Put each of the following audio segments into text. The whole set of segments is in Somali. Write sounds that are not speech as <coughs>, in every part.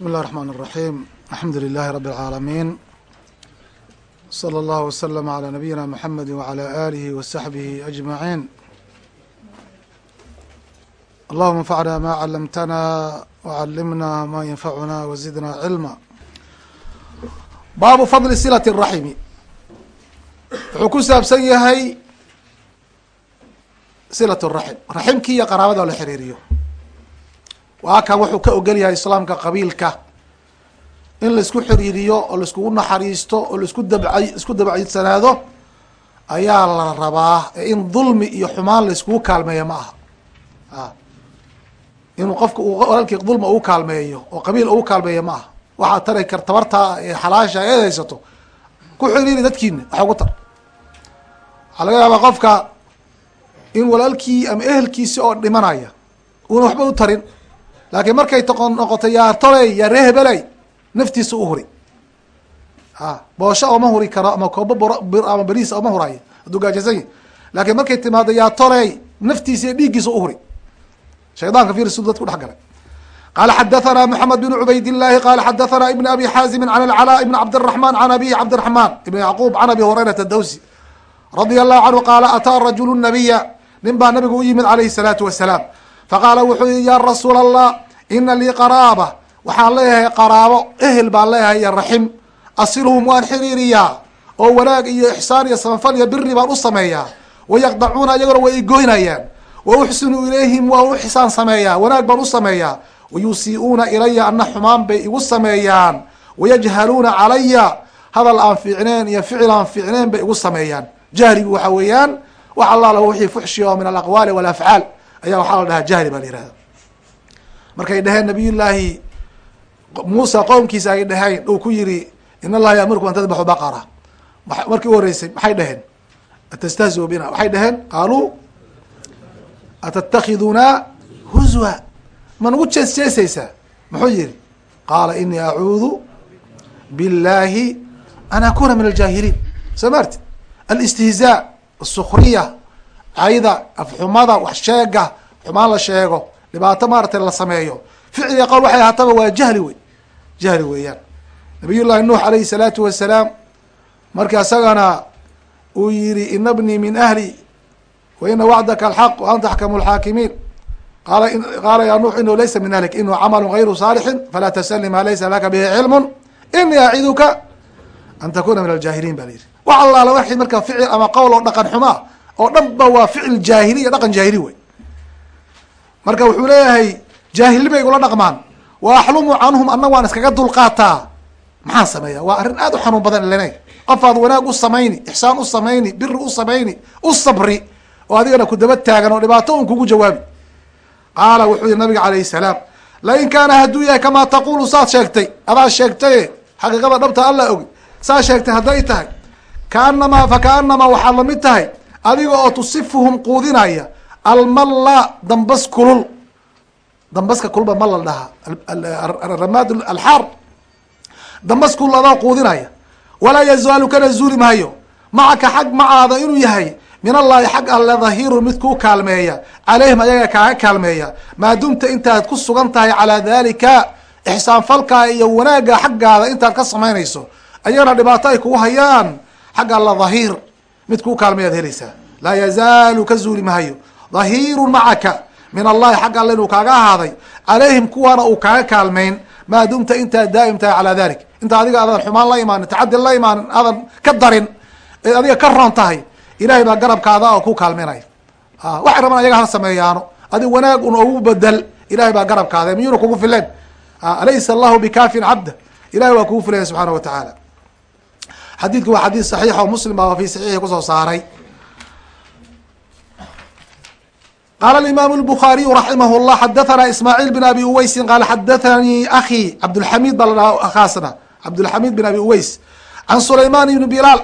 بسم الله الرحمن الرحيم الحمد لله رب العالمين صلى الله وسلم على نبينا محمد وعلى آله وصحبه أجمعين اللهم انفعنا ما علمتنا وعلمنا ما ينفعنا وزدنا علما baabu fadli silaة الraximi wuxuu ku saabsan yahay silaة الraxim raximkii iyo qaraabada la xiriiriyo waa kan wuxuu ka ogol yahay islaamka qabiilka. In la isku xiriiriyo oo laiskugu naxariisto oo la isku dabca isku dabcidsanaado ayaa la rabaa. In dulmi iyo xumaan laiskugu kaalmeeyo ma aha. Inuu qofka walaalkii dulma ugu kaalmeeyo oo qabiil ugu kaalmeeyo ma aha. Waxaad tari kar tabartaa ee xalaasha eed haysato. Ku xiriiri dadkiina waxa ugu tar. Waxaa laga yaabaa qofka in walaalkii ama ehelkiisi oo dhimanaya uuna waxba u tarin laakiin markay toqo noqoto yaa toley yaa ree hebeley naftiisa u huri a boosho ooma huri karo ama koobo br ama beriis oma hurayo hadduu gaajaysan yahy laakiin markay timaado yaa toley naftiisa iyo dhiiggiisa u huri shaydaanka fir siduu dadku dhex galay qala xadathana mحamed بن cubayd الlahi qala xadathana iبn abi xaazimi an اclاء iبn cabdالرaحman an abihi cabdالرaحman iبn yacqub can abi hurayrata dawsi radي الlahu canhu qaala ataa rajul الnabiya nin baa nabigu u yimid alayhi الsalaatu wasalaam faqaala wuxuu yihi ya rasuul الlah ina lii qaraaba. Waxaan leeyahay qaraabo ehel baan leeyahay iyo raxim. Asilhum waan xiriiriyaa. Oo wanaag iyo ixsaan iyo samafal iyo biri baan u sameeyaa. Wayaqdacuuna iyagona way igoynayaan wa uxsinu ilayhim waan u xisaan sameeyaa. Wanaag baan u sameeyaa. Wayusii'uuna ilaya ana xumaan bay igu sameeyaan. Wayajhaluuna calaya hadal aan fiicneen iyo ficil aan fiicneen bay igu sameeyaan. Jahligu waxa weeyaan wax allaala wixii fuxshi oo min alaqwaali walafcaal. Ayaa waxaa la dhahaa jahli baa la yihahda markay dhaheen nabiy llaahi muusa qowmkiisa ay dhaheen uu ku yiri in allaha yaamurkum an tadbaxu baqara. Markii u horeysay maxay dhaheen? Atastahziu bina. Waxay dhaheen qaaluu atatakiduna huzwa. Ma nagu jees jeesaysaa muxuu yihi qaala inii acuudu biاllahi an akuna min aljaahiliin. Soo maarti alistihzaa asukriya cayda afxumada wax sheega xumaan la sheego dhibaato maaratay la sameeyo. Ficliga qowl waxay ahaataba waa jahli wey jahli weeyaan. Nabiy llahi nuux alayhi salaatu wasalaam marki isagana uu yihi ina bnii min ahli wa ina wacdaka alxaq wa anta axkamu lxaakimiin qaala qaala yaa nuux inuu laysa min ahlik inuu camalu gayru saalixin falaa tasalni maa laysa laka bihi cilmun inii aciduka an takuna min aljaahiliin ba la yihi wax allaala waxi marka ficil ama qowl oo dhaqan xumaa oo dhan ba waa ficil jaahiliya dhaqan jaahili wey marka wuxuu leeyahay jaahilni bay igula dhaqmaan. Wa axlumu canhum anna waan iskaga dulqaataa. Maxaan sameeya? Waa arrin aad u xanuun badan ilana qofaad wanaag u samayni ixsaan u samayni biri u samayni u sabri oo adigana ku daba taagan oo dhibaato un kugu jawaabi. Qaala wuxuu yihi nabiga calayhi salaam lain kaana hadduu yahay kamaa taqulu saad sheegtay. Adaa sheegtaye xaqiiqada dhabta alla ogi. Saad sheegtay hadday tahay. Kaanamaa fa kaanamaa waxaad la mid tahay adiga oo tusifuhum quudinaya almalla dambas kulul. Dambaska kulba ma la dhahaa ramaad alxaar dambas kulul adoo quudinaya. Walaa yazaalu kana zuuli maayo. Macaka xag macaada inuu yahay. Min allahi xag alle dhahiirun mid kuu kaalmeeya. Calayhim ayaga kaaga kaalmeeya. Maa dumta intaad ku sugan tahay calaa dalika ixsaan falkaa iyo wanaagga xaggaada intaad ka samaynayso. Ayagana dhibaato ay kugu hayaan. Xag alle dhahiir mid kuu kaalmeeyaad helaysaa. Laa yazaalu ka zuuli mahayo dhahiirun macaka. Min allahi xag alle inuu kaaga ahaaday. Calayhim kuwaana uu kaaga kaalmayn. Maa dumta intaad daa'im tahay calaa dalik inta adiga aadan xumaan la imaanin tacadi la imaanin aadan ka darin adiga ka roon tahay ilahay baa garabkaada oo ku kaalminaya. Waxay rabaan ayaga ha sameeyaano. Adig wanaag un ogu bedel ilahay baa garabkaada miyuuna kugu fileen alaysa allahu bikaafin cabda ilahay waa kugu filaya subxaana wa tacaala xadiidku waa xadiid saxiix oo muslim baa fi saxiixi ku soo saaray qaala imaamu الbukhaariyu raximah اllah xadathana ismaaciil bin abi uweysin qaala xadathanii akhi cabdulxamid baa la dhaha akhaasna cabdulxamid bin abi uweys can sulayman ibni bilaal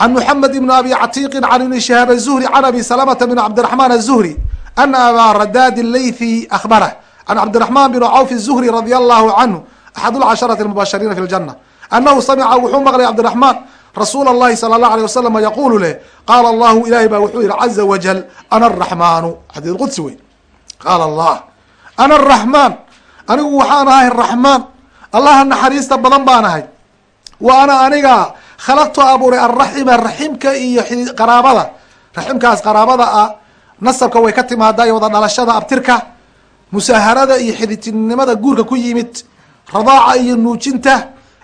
can mحamed ibn abi catiiqi can ibni shihaab الzuhri can abi salamata bn cabdiraحman الzuhri ana abaa radad laythi akhbarah can cabdiraحman bn cawf الzuhri radi allahu canhu axad lcasharati اmubashiriina fi ljana anahu samica wuxuu maqlay cabdiraحman rasuul اllahi salى اlahu alيه wasalam yaqulu leh qaala allahu ilahi baa wuxuu yihi caza wajal ana araxmaanu xadiid qudsi wey qaala allah ana araxmaan anigu waxaan ahay raxmaan allaha naxariista badan baan ahay wa ana aniga khalaqtu abuuray alraxima raximka iyo qaraabada raximkaas qaraabada ah nasabka way ka timaadaa iyo wada dhalashada abtirka musaaharada iyo xididtinimada guurka ku yimid radaaca iyo nuujinta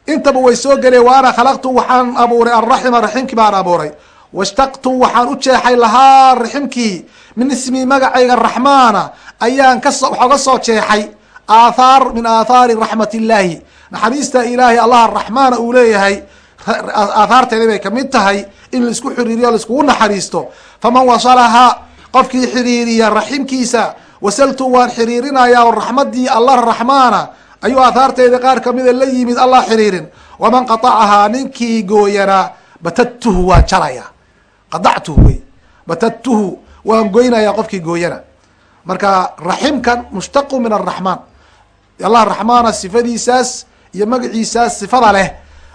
intaba way soo geleen wa ana khalaqtu waxaan abuuray alraxima raximkii baan abuuray. Washtaqtu waxaan u jeexay lahaa raximkii. Min ismi magacayga raxmaana ayaan kaso waxaa ga soo jeexay. Aathaar min aathaari raxmat illaahi naxariista ilaahay allaha raxmaana uu leeyahay aathaarteedi bay ka mid tahay in la isku xiriiriyo laiskugu naxariisto. Faman wasalahaa qofkii xiriiriya raximkiisa wasaltu waan xiriirinayaa raxmadii allah raxmaana ayuu aathaarteeda qaar kamida la yimid allah xiriirin. Waman qatacahaa ninkii gooyanaa batadtuhu waan jaraya. Qadactuhu wey. Batadtuhu waan goynayaa qofkii gooyana. Marka raximkan mushtaqu min araxmaan allah raxmaana sifadiisaas iyo magaciisaas sifada leh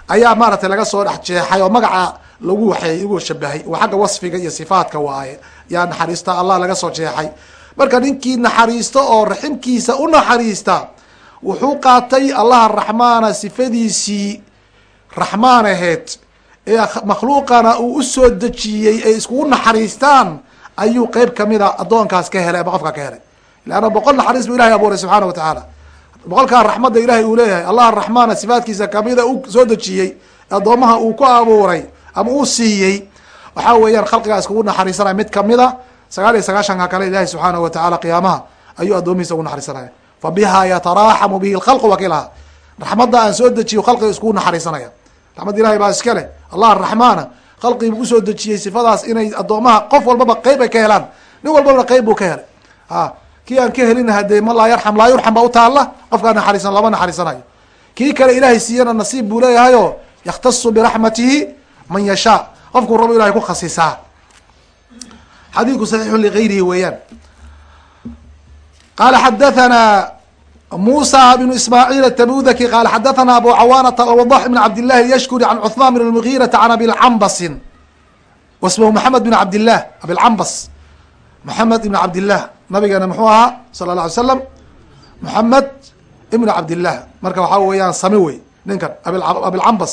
ayaa maaragtay laga soo dhex jeexay oo magaca lagu waxeey igu shabahay xagga wasfiga iyo sifaadka waaye. Yaa naxariista allah laga soo jeexay. Marka ninkii naxariisto oo raximkiisa u naxariista wuxuu qaatay allaha raxmaana sifadiisii raxmaan aheed. Ee makhluuqana uu u soo dejiyey ay iskugu naxariistaan ayuu qeyb kamida addoonkaas ka helay ama qofka ka helay. Leanna boqol naxariis buu ilahay abuuray subxaana wa tacaala. Boqolkaa raxmadda ilahay uu leeyahay allah raxmaana sifaadkiisa kamida u soo dejiyey addoomaha uu ku abuuray ama uu siiyey waxaa weeyaan khalqigaa iskugu naxariisanaya mid kamida sagaal iyo sagaashanka kale ilahay subxaanahu wa tacala qiyaamaha ayuu addoomihiisa ugu naxariisanaya fa biha yataraaxamu bihi lkhalqu wakilaha raxmadda aan soo dejiyo khalqiga iskugu naxariisanaya raxmadda ilahay baa iska leh allah raxmaana khalqigi buu u soo dejiyey sifadaas inay addoomaha qof walbaba qeyb ay ka helaan nin walbaba qeyb buu ka helay a kii aan ka helin hadee ma laa yarxam laa yurxam baa utaalla qofkaa naxariisan lama naxariisanayo kii kale ilahay siiyana nasiib buu leeyahayo yakhtasu biraxmatihi man yashaa qofkuu rabo ilahay ku khasisaa xadiidku saxiixu ligayrihi weeyaan qala xadathana musa bnu ismaaciil atabudaki qala xadathana abu cawaanata wadax ibn cabdillahi yashkuri can cuثman bn lmugiirata can abilcambasin wasmahu maxamed bin cabdillah abilcambas maxamed ibn cabdillah nabigeena muxuu ahaa sala la alay slam maxamed ibn cabdillah marka waxaa weeyaan sami wey ninkan abilcambas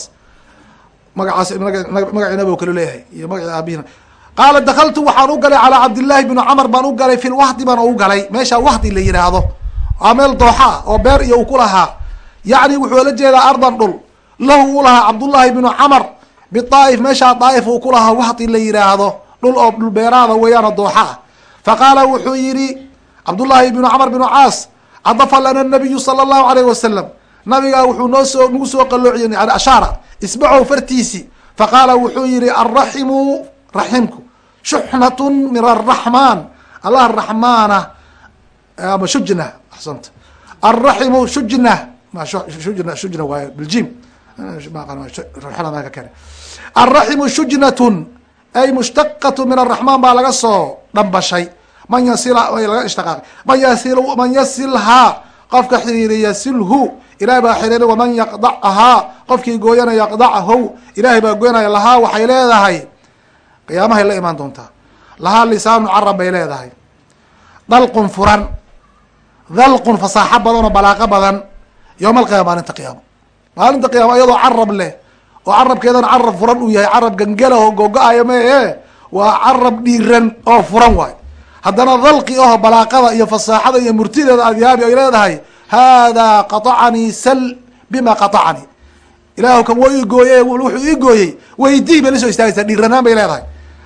magacaas magacii nabig kale leeyahay iyo magacii aabihina qaala dakaltu waxaan u galay calaa cabdillahi bni camr baan u galay fi lwahdi baan u galay. Meesha wahdi la yihaahdo waa meel dooxa oo beer iyo uu ku lahaa. Yacni wuxuu la jeedaa ardan dhul. Lahu u lahaa cabdullahi bnu camr biaaif meeshaa daaif uu ku lahaa wahdi la yihaahdo dhul oo dhul beeraada oo dooxa. Ah faqaala wuxuu yihi cabdullahi bnu camr bnu caas cadafa lana nabiyu sala allahu alayh wasalam nabigaa wuxuu noo soo nagu soo qaloociyey ashaara. Isbacow fartiisi. Faqaala wuxuu yihi alraximu raximku shuxnatun min araxmaan allah raxmaana ama shujna axsanta alraximu shujna shujna shujna waay biljim alraximu shujnatun ay mushtaqatu min araxmaan baa laga soo dhambashay man yasila laga ishtiqaaqay man yasil man yasilhaa qofka xiriiriya silhu ilahay baa xiriiri waman yaqdachahaa qofkii gooyana yaqdachu ilahay baa goynaya lahaa waxay leedahay qiyaamahay la imaan doontaa. Lahaa lisaanu carab bay leedahay. Dalqun furan. Dalqun fasaaxo badan oo balaaqo badan. Yowma alqiyama maalinta qiyaama maalinta qiyaama iyadoo carab leh. Oo carabkeedana carab furan uu yahay. Carab gangela oo gogo-ayo mee waa carab dhiiran oo furan waay. Haddana dalqi aho balaaqada iyo fasaaxada iyo murtideeda adyaabi ay leedahay haadaa qaطacanii sal bima qaطacanii ilaahu kan wa ii gooye wuxuu ii gooyey. Weydii bay la soo istaagaysaa dhiiranaan bay leedahay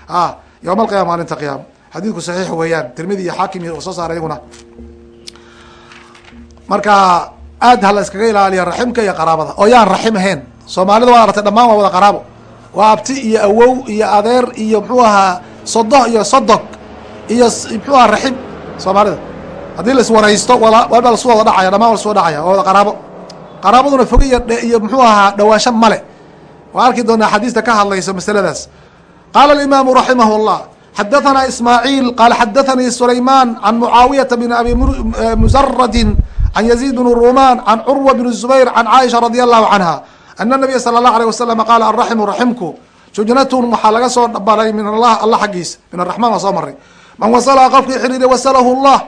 a yowma alqiyama maalinta qiyaama xadiidku saxiix weeyaan. Tirmidi iyo xaakim iyo soo saaray iyaguna marka aad ha la iskaga ilaaliya raximka iyo qaraabada. Oo yaan raxim ahayn. Soomaalida waa aragtay dhamaan waa wada qaraabo. Waa abti iyo awow iyo adeer iyo muxuu ahaa sodo iyo sodog iyo muxuu aha raxim soomaalida haddii la iswaraysto waba lasu wada dhacaya dhamaan lasu wada dhacaya waa wada qaraabo. Qaraabaduna foge iyo iyo muxuu ahaa dhawaansho male. Waa arki doonaa xadiista ka hadlayso masaladaas qaala alimaamu raximah llah xadathana ismaaciil qaala xadathanii sulayman can mucaawiyata bn abi musaradin can yaziid bn ruman can curwa bn zubayr can caaisha radi allahu canha ana nabiya sala allah alيh wasalam qaala alraximu raximku shujnatun waxaa laga soo baray min allah alla xaggiisa min araxmaan waa soo maray man wasalaha qofkii xiriiriya wasalahu llah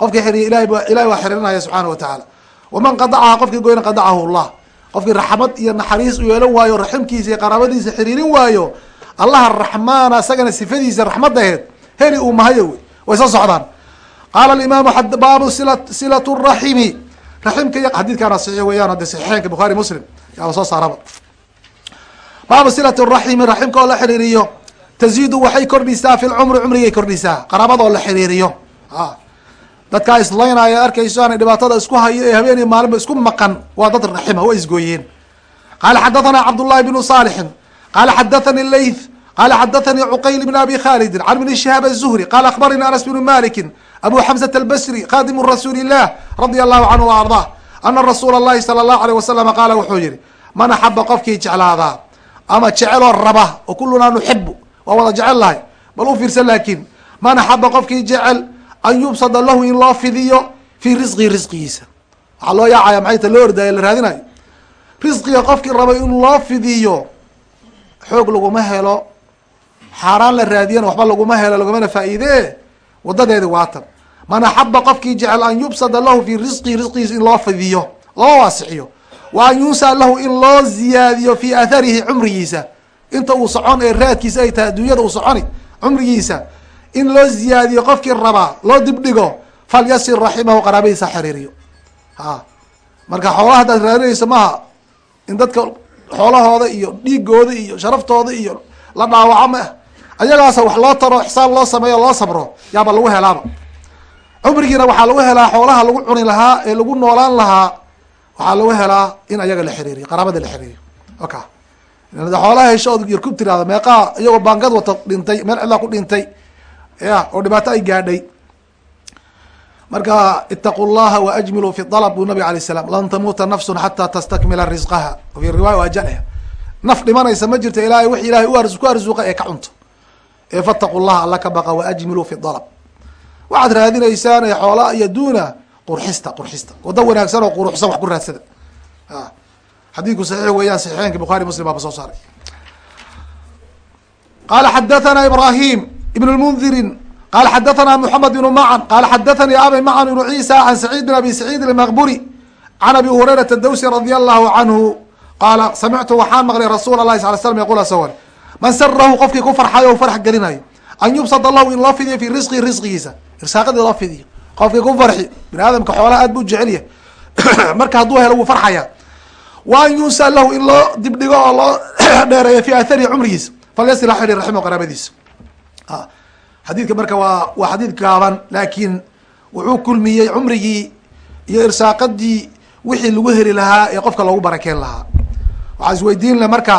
qofkii xiriiriya ilahay ilahay waa xiriirinaya subxaana wa tacaala waman qadacaha qofkii goyna qadacahu llah qofkii raxmad iyo naxariis u yeelan waayo raximkiisa iyo qaraabadiisa xiriirin waayo allaha raxmaana isagana sifadiisa raxmadaheed heli uu mahayo wey way soo socdaan. Qaala alimaamu baabu sila silat raximi raximka iyo xadiidkaana saxiix weeyaan de saxiixeynka bukhaari muslim yaaba soo saaraba. Baabu silat raximi raximka oo la xiriiriyo taziidu waxay kordhisaa fi lcumri cumrigay kordhisaa. Qaraabada oo la xiriiriyo a dadkaa islaynaya arkayso aanay dhibaatada isku hayo ee habeeniy maalinba isku maqan waa dad raxima waa isgooyeen qaala xadathana cabdullahi bnu saalixin qala xadathani leyt qala xadathanii cuqayl bn abi khalidin can bni shihaab aلzuhri qala akhbarani anas bnu maliki abu xamsata albasri khadimu rasuuli illah radia allahu canhu wa ardah ana rasuula allahi sala allahu aleyh wasalam qaala wuxuu yihi man axaba qofkii jeclaadaa ama jeceloo raba oo kulunaa nuxibu waa wada jecel lahay bal u fiirsan laakiin man axaba qofkii jecel an yubsada lahu in loo fidiyo fii risqihi risqigiisa waxaa loo yaacaya maxay ta loo ordaayo la raadinayo risqiga qofkii rabay in loo fidiyo xoog laguma helo xaaraan la raadiyana waxba laguma helo lagamana faa'iidee? Wadadeedi waatan man axaba qofkii jecel an yubsada lahu fii risqihi risqigiisa in loo fidiyo loo waasixiyo. Wa an yunsa lahu in loo ziyaadiyo fii atharihi cumrigiisa. Inta uu socon ee raadkiisa ay tahay adduunyada uu soconi cumrigiisa. In loo ziyaadiyo qofkii rabaa loo dibdhigo falyasir raximahu qaraabadiisa xiriiriyo. Ha marka xoolaha haddaad raadinayso maha in dadka xoolahooda iyo dhiigooda iyo sharaftooda iyo la dhaawaco ma ah ayagaasa wax loo taro ixsaan loo sameeyo loo sabro yaaba lagu helaaba. Cumrigiina waxaa lagu helaa xoolaha lagu cuni lahaa ee lagu noolaan lahaa waxaa lagu helaa in ayaga la xiriiriyo qaraabada la xiriiriyo. Oka xoolaha hesho ood yarkub tirahdo meeqaa iyagoo baangad wata dhintay meel cidlaa ku dhintay ya oo dhibaato ay gaadhay marka itaqu llaha waajmiluu fi dalb buu nabig alay slam lan tamuuta nafsun xataa tastakmila risqaha fi riwaaya ajaliha naf dhimanaysa ma jirto ilahay wix ilahay ku arsuqa ee ka cunto. Ee fataqu llaha alla ka baqa waajmiluu fi dalb waxaad raadinaysaan ee xoola iyo duuna qurxista qurxista. Wado wanaagsan oo quruxsan wax ku raadsada xadiidku saxiix weeyaan saxiixeynka bukhari muslim baaba soo saaray. Qala xadathana ibrahim ibn lmundirin qala xadathana mحamed بن mcn qala xadathani abi mcn بn ciisa an sacيid بn abi sacيid الmqburi can abi hurayrata dawsi radي allahu canhu qaala samictu waxaan maqlay rasuul اlahi sal slm yaqul asagoo man sarahu qofkii ku farxayo o farx gelinayo an yubsad lahu in loo fidiyo fi risqi risqigiisa irsaaqadii loo fidiyo qofkii ku farxi bini aadamka xoolaha aad bu jecelyahy marka hadduu helo wuu farxaya wa an yunsa lahu in loo dibdhigo oo loo dheereeyo fi atharihi cumrigiisa falyasila xidhi raximo qaraabadiisa xadiidka marka waa waa xadiid gaaban laakiin wuxuu kulmiyey cumrigii iyo irsaaqadii wixii lagu heli lahaa ee qofka loogu barakeen lahaa. Waxaa isweydiin le marka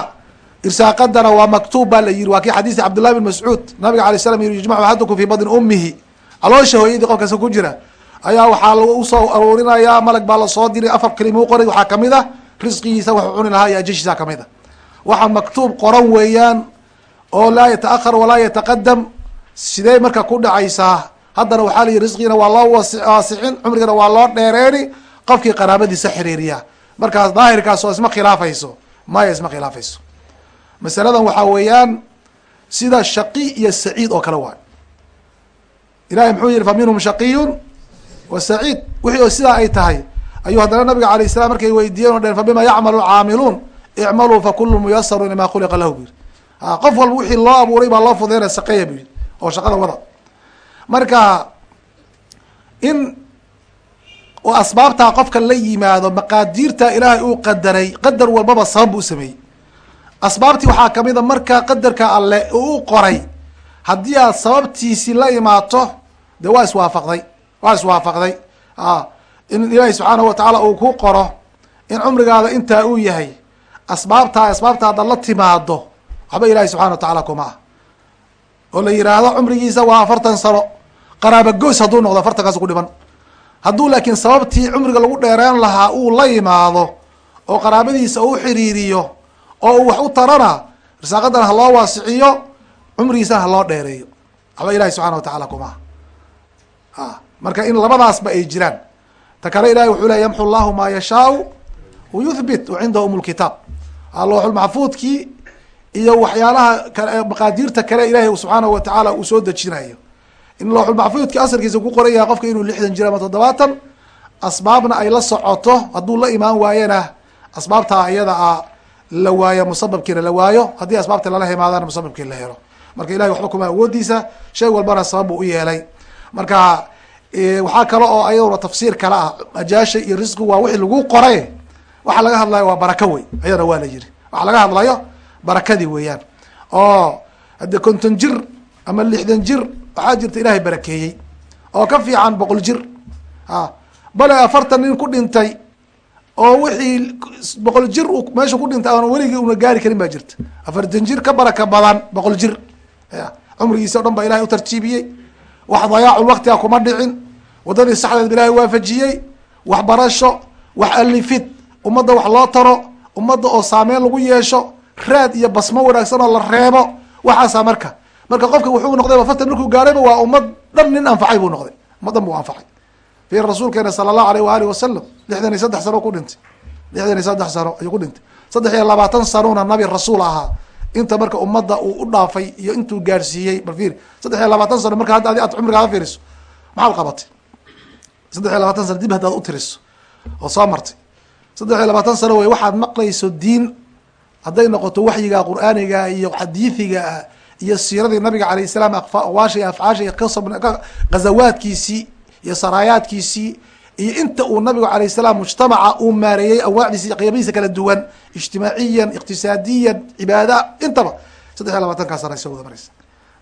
irsaaqadana waa maktuub baa la yihi waa kii xadiisi cabdullahi bin mascuud nabiga alay slam yiri yujmacu axadukum fi badni ummihi. Caloosha hooyadii qofkasa ku jira ayaa waxaa u soo aruurinayaa malag baa la soo diray afar kalimuu qoray waxaa ka mid a risqigiisa waxuu cuni lahaa iyo ajashiisa ka mid a waxaa maktuub qoran weeyaan oo laa yataahar walaa yataqadam sidee marka ku dhacaysaa? Haddana waxaa la yihi risqigiina waa loo waasixin cumrigana waa loo dheereeni qofkii qaraabadiisa xiriiriya. Markaas daahirkaas isma khilaafayso maya isma khilaafayso. Masaladan waxaa weeyaan sida shaqi iyo saciid oo kale waay ilahay muxuu yihi fa minhum shaqiyun wa saciid. Wixii oo sidaa ay tahay ayuu haddana nabiga alayh salam markay weydiiyeen o dheen fa bima yacmalu caamiluun icmaluu fakulu muyasaru lima khuliqa lahu. Bu yiri qof walba wixii loo abuuray baa loo fudeyna saqeya bu yiri oo shaqada wada. Marka in asbaabtaa qofka la yimaado maqaadiirta ilaahay uu qadaray qadar walbaba sabab u sameeyey. Asbaabtii waxaa kamida marka qadarka alle uu u qoray haddii aad sababtiisi la imaato de waa iswaafaqday waa iswaafaqday. In ilaahi subxaanahu watacaala uu ku qoro in cumrigaada intaa uu yahay asbaabtaa asbaabta haddaad la timaado waxba ilahi subxana wa tacaala kuma ah oo la yihaahdo cumrigiisa waa afartan sano. Qaraaba goys hadduu noqdo afartankaas ku dhiban. Hadduu laakiin sababtii cumriga lagu dheereen lahaa uu la yimaado oo qaraabadiisa uu xiriiriyo oo uu wax u tarana risaaqadana ha loo waasiciyo cumrigiisana ha loo dheereeyo. Waxba ilahi subxana wa tacaala kuma ah marka in labadaasba ay jiraan. Ta kale ilahi wuxuu ley yamxu llahu maa yashaau wayuthbit wacindahu um lkitaab looxulmaxfuudkii iyo waxyaalaha kale maqaadiirta kale ilahi subxaanahu watacaala uu soo dejinayo in looxulmaxfuudki asalkiisa ku qoran yahay qofka inuu lixdan jiro ama toddobaatan asbaabna ay la socoto hadduu la imaan waayena asbaabtaa iyada a la waayo musababkiina la waayo haddii asbaabta lala himaadana musababkii la helo. Marka ilahay waxba kuma awoodiisa shay walbana sabab buu u yeelay. Marka waxaa kale oo ayaduna tafsiir kale ah majaasha iyo risqi waa wixii lagu qoray. Waxaa laga hadlayo waa baraka wey ayadana waa la yiri waxaa laga hadlayo barakadii weeyaan. Oo hadde konton jir ama lixdan jir waxaa jirta ilaahay barakeeyey. Oo ka fiican boqol jir. A bale afartan nin ku dhintay oo wixii boqol jir uu meesha ku dhintay aan weligii una gaari karin baa jirta. Afartan jir ka baraka badan boqol jir. Cumrigiisa o dhan baa ilahay utartiibiyey wax dayaacul waktiga kuma dhicin. Waddadii saxdeed ilaahay waafajiyey. Waxbarasho wax alifid ummadda wax loo taro ummadda oo saameyn lagu yeesho raad iyo basmo wanaagsan oo la reebo. Waxaasaa marka. Marka qofka wuxuu noqday afartan markuu gaarayba waa ummad dhan nin anfacay buu noqday. Ummad dhan buu anfacay. Fi rasuulkeena sala allahu aleyh waalihi wasalam lixdan iyo saddex sano ku dhintay. Lixdan iyo saddex sano ayuu ku dhintay. Saddex iyo labaatan sanona nabi rasuul ahaa. Inta marka ummadda uu u dhaafay iyo intuu gaarsiiyey bal fiir saddex iyo labaatan sano marka hadda adi aad cumrigaada fiiriso maxaad qabatay? Saddex iyo labaatan sano dib haddaad u tiriso oo soo martay. Saddex iyo labaatan sano wey waxaad maqlayso diin hadday noqoto waxyiga qur'aaniga iyo xadiidiga iyo siiradii nabiga alayh salaam aqwaasha afcaasha ghazawaadkiisii iyo saraayaadkiisii iyo inta uu nabigu alayh salaam mujtamaca uu maareeyey anwaacdiisa iyo qiyamihiisa kala duwan ijtimaaciyan iqtisaadiyan cibaada intaba. Saddex iyo labaatankaa sana soo wada maraysa.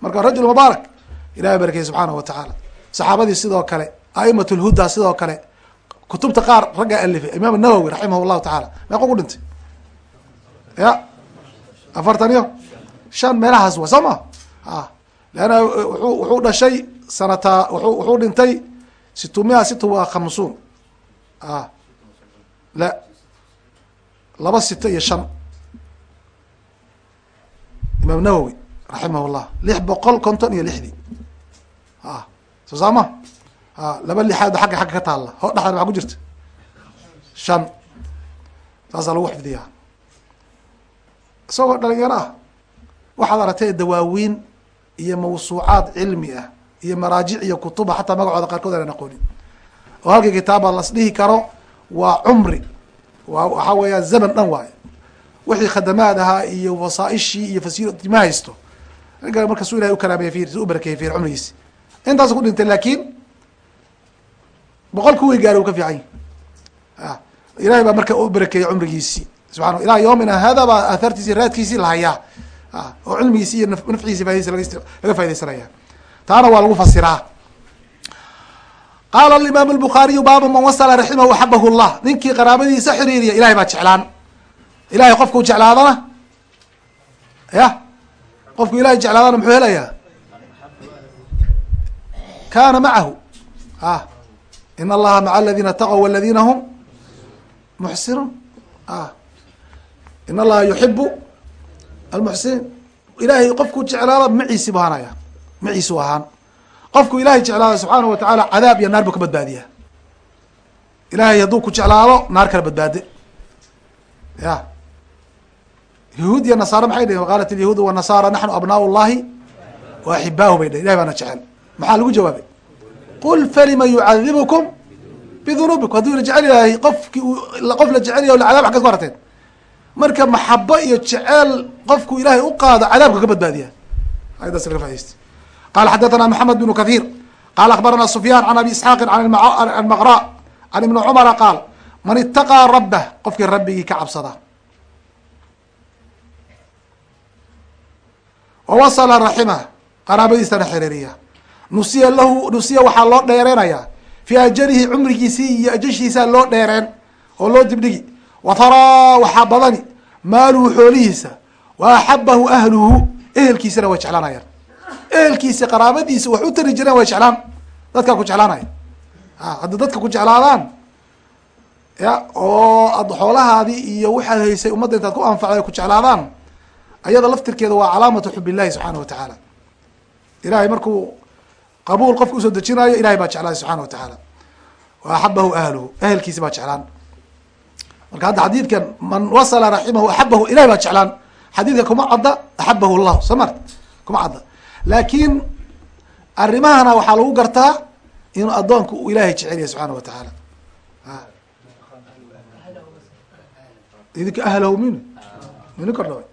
Marka rajul mubaarak ilahay barakeyey wa tacaala. Saxaabadii sidoo kale a'imat lhuda sidoo kale kutubta qaar raggaa alifay imaam nawowi raximah llahu tacaala meeqo ku dhintay ya afartan iyo shan meelahaas wa soo ma a leanna wuxuu wuxuu dhashay sanata wuxuu dhintay situmia sita wa khamsuun. A la laba sito iyo shan. Imaam nawowi raximah llah lix boqol konton iyo lixdii a soo saama a laba lixaad agga xagga ka taalla ho dhexdan maxaa ku jirta. Shan. Saasaa lagu xifdiyaa isagoo dhalinyaro ah. Waxaad aragtay dawaawiin iyo mawsuucaad cilmi ah iyo maraajic iyo kutuba xataa magacooda qaarkood aanan aqoonin oo halkii kitaaba las dhihi karo waa cumri. Waa waxaa weeyaan zaman dhan waayo wixii khadamaad ahaa iyo wasaaishii iyo fasiirti ma haysto. Ninka marka su ilahay ukalaamaya fir su u barakeeyey fir cumrigiisi intaas ku dhintay laakiin boqol kuwii gaari u ka fiican yahi ilahay baa marka u barakeeyey cumrigiisii subaa ilaa yoomina hada baa aathaartiisi raadkiisii lahayaa oo cilmigiisi iyo nafciisi laga faidaysanaya taana waa lagu fasiraa. Qaala imaam الbukhaariyu baabu man wasla raximahu axabahu llah. Ninkii qaraabadiisa xiriiriya ilahay baa jeclaan. Ilahay qofkuu jeclaadana? Ya? Qofku ilahay jeclaadana muxuu helayaa? Kana macahu. A in allaha maca aladina taqw waladina hum muxsinuun a in allaha yuxibu almuxsiniin ilahay qofkuu jeclaada maciisi bu ahaanaya maciisu ahaan qofku ilahay jeclaado subxaanahu watacaala cadaab iyo naar buu ka badbaadiyaa. Ilahay hadduu ku jeclaado naar kala badbaade ya. Yahuud iyo nasaare maxay dheheen waqaalat alyahuudu wanasaara naxnu abnaau llahi wa axibaahu bay dhehen ilahay baana jecel. Maxaa lagu jawaabay? Qul falima yucadibukum bidunuubikum hadduu la jecel yahay qofki qof la jecel yahy la cadab xagad ku aragteen marka maxabo iyo jeceel qofku ilaahay u qaado cadaabka ka badbaadiya. Ayadaas laga faidaysta qala xadathana maxamed bnu kathir qala akbarana sufyan can abi isxaaqi an maqra can ibni cumara qaal man itaqaa rabah qofkii rabbigii ka cabsada. Wawasla raximah qaraabadiisana xiriiriya. Nusiya lahu nusiya waxaa loo dheereenayaa fii ajalihi cumrigiisii iyo ajashiisaa loo dheereen oo loo dibdhigi. Wataraa waxaa badani maaluhu xoolihiisa wa axabahu ahluhu ehelkiisana way jeclaanayaan. Ehelkiisa qaraabadiisa wax u tari jireen way jeclaan. Dadkaa ku jeclaanaya. A haddii dadka ku jeclaadaan ya oo ad xoolahaadii iyo waxaad haysay ummadda intaad ku anfacday ku jeclaadaan ayada laftirkeeda waa calaamatu xub illahi subxaana wa tacaala. Ilahay markuu qabuul qofka u soo dejinayo ilahay baa jeclaaday subxana wa tacaala. Wa axabahu ahluhu ehelkiisa baa jeclaan marka hadda xadiidkan man wasla raximahu axabahu ilahi baa jeclaan. Xadiidka kuma cadda axabahu llahu soo marta kuma cadda. Laakiin arrimahana waxaa lagu gartaa inuu addoonku uu ilaahay jecelyahay subxaana wa tacaala. Ah. Idinka ahlahu min mini kordhawa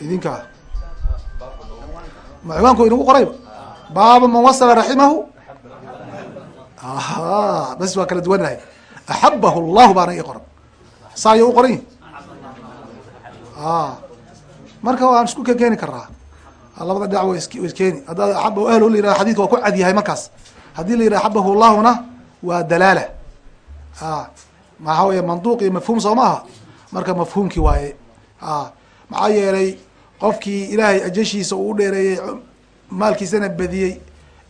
idinka? Ma inagu qorayba. Baaba man wasala raximahu bas waa kala duwanahay. Axabahu llahu baana ii qoran saayo u qoran yihi marka waan isku keeni karaa labada dhinac wa wa iskeeni haddaad axabahu ahlu la yiraahdo xadidka waa ku cad yahay markaas. Haddii la yiraahdo axabahu llahuna waa dalaala. Maxaa weeye manduuq iyo mafhuum soo maaha marka mafhuumkii waaye. Maxaa yeelay qofkii ilaahay ajashiisa uu dheereeyey maalkiisana badiyey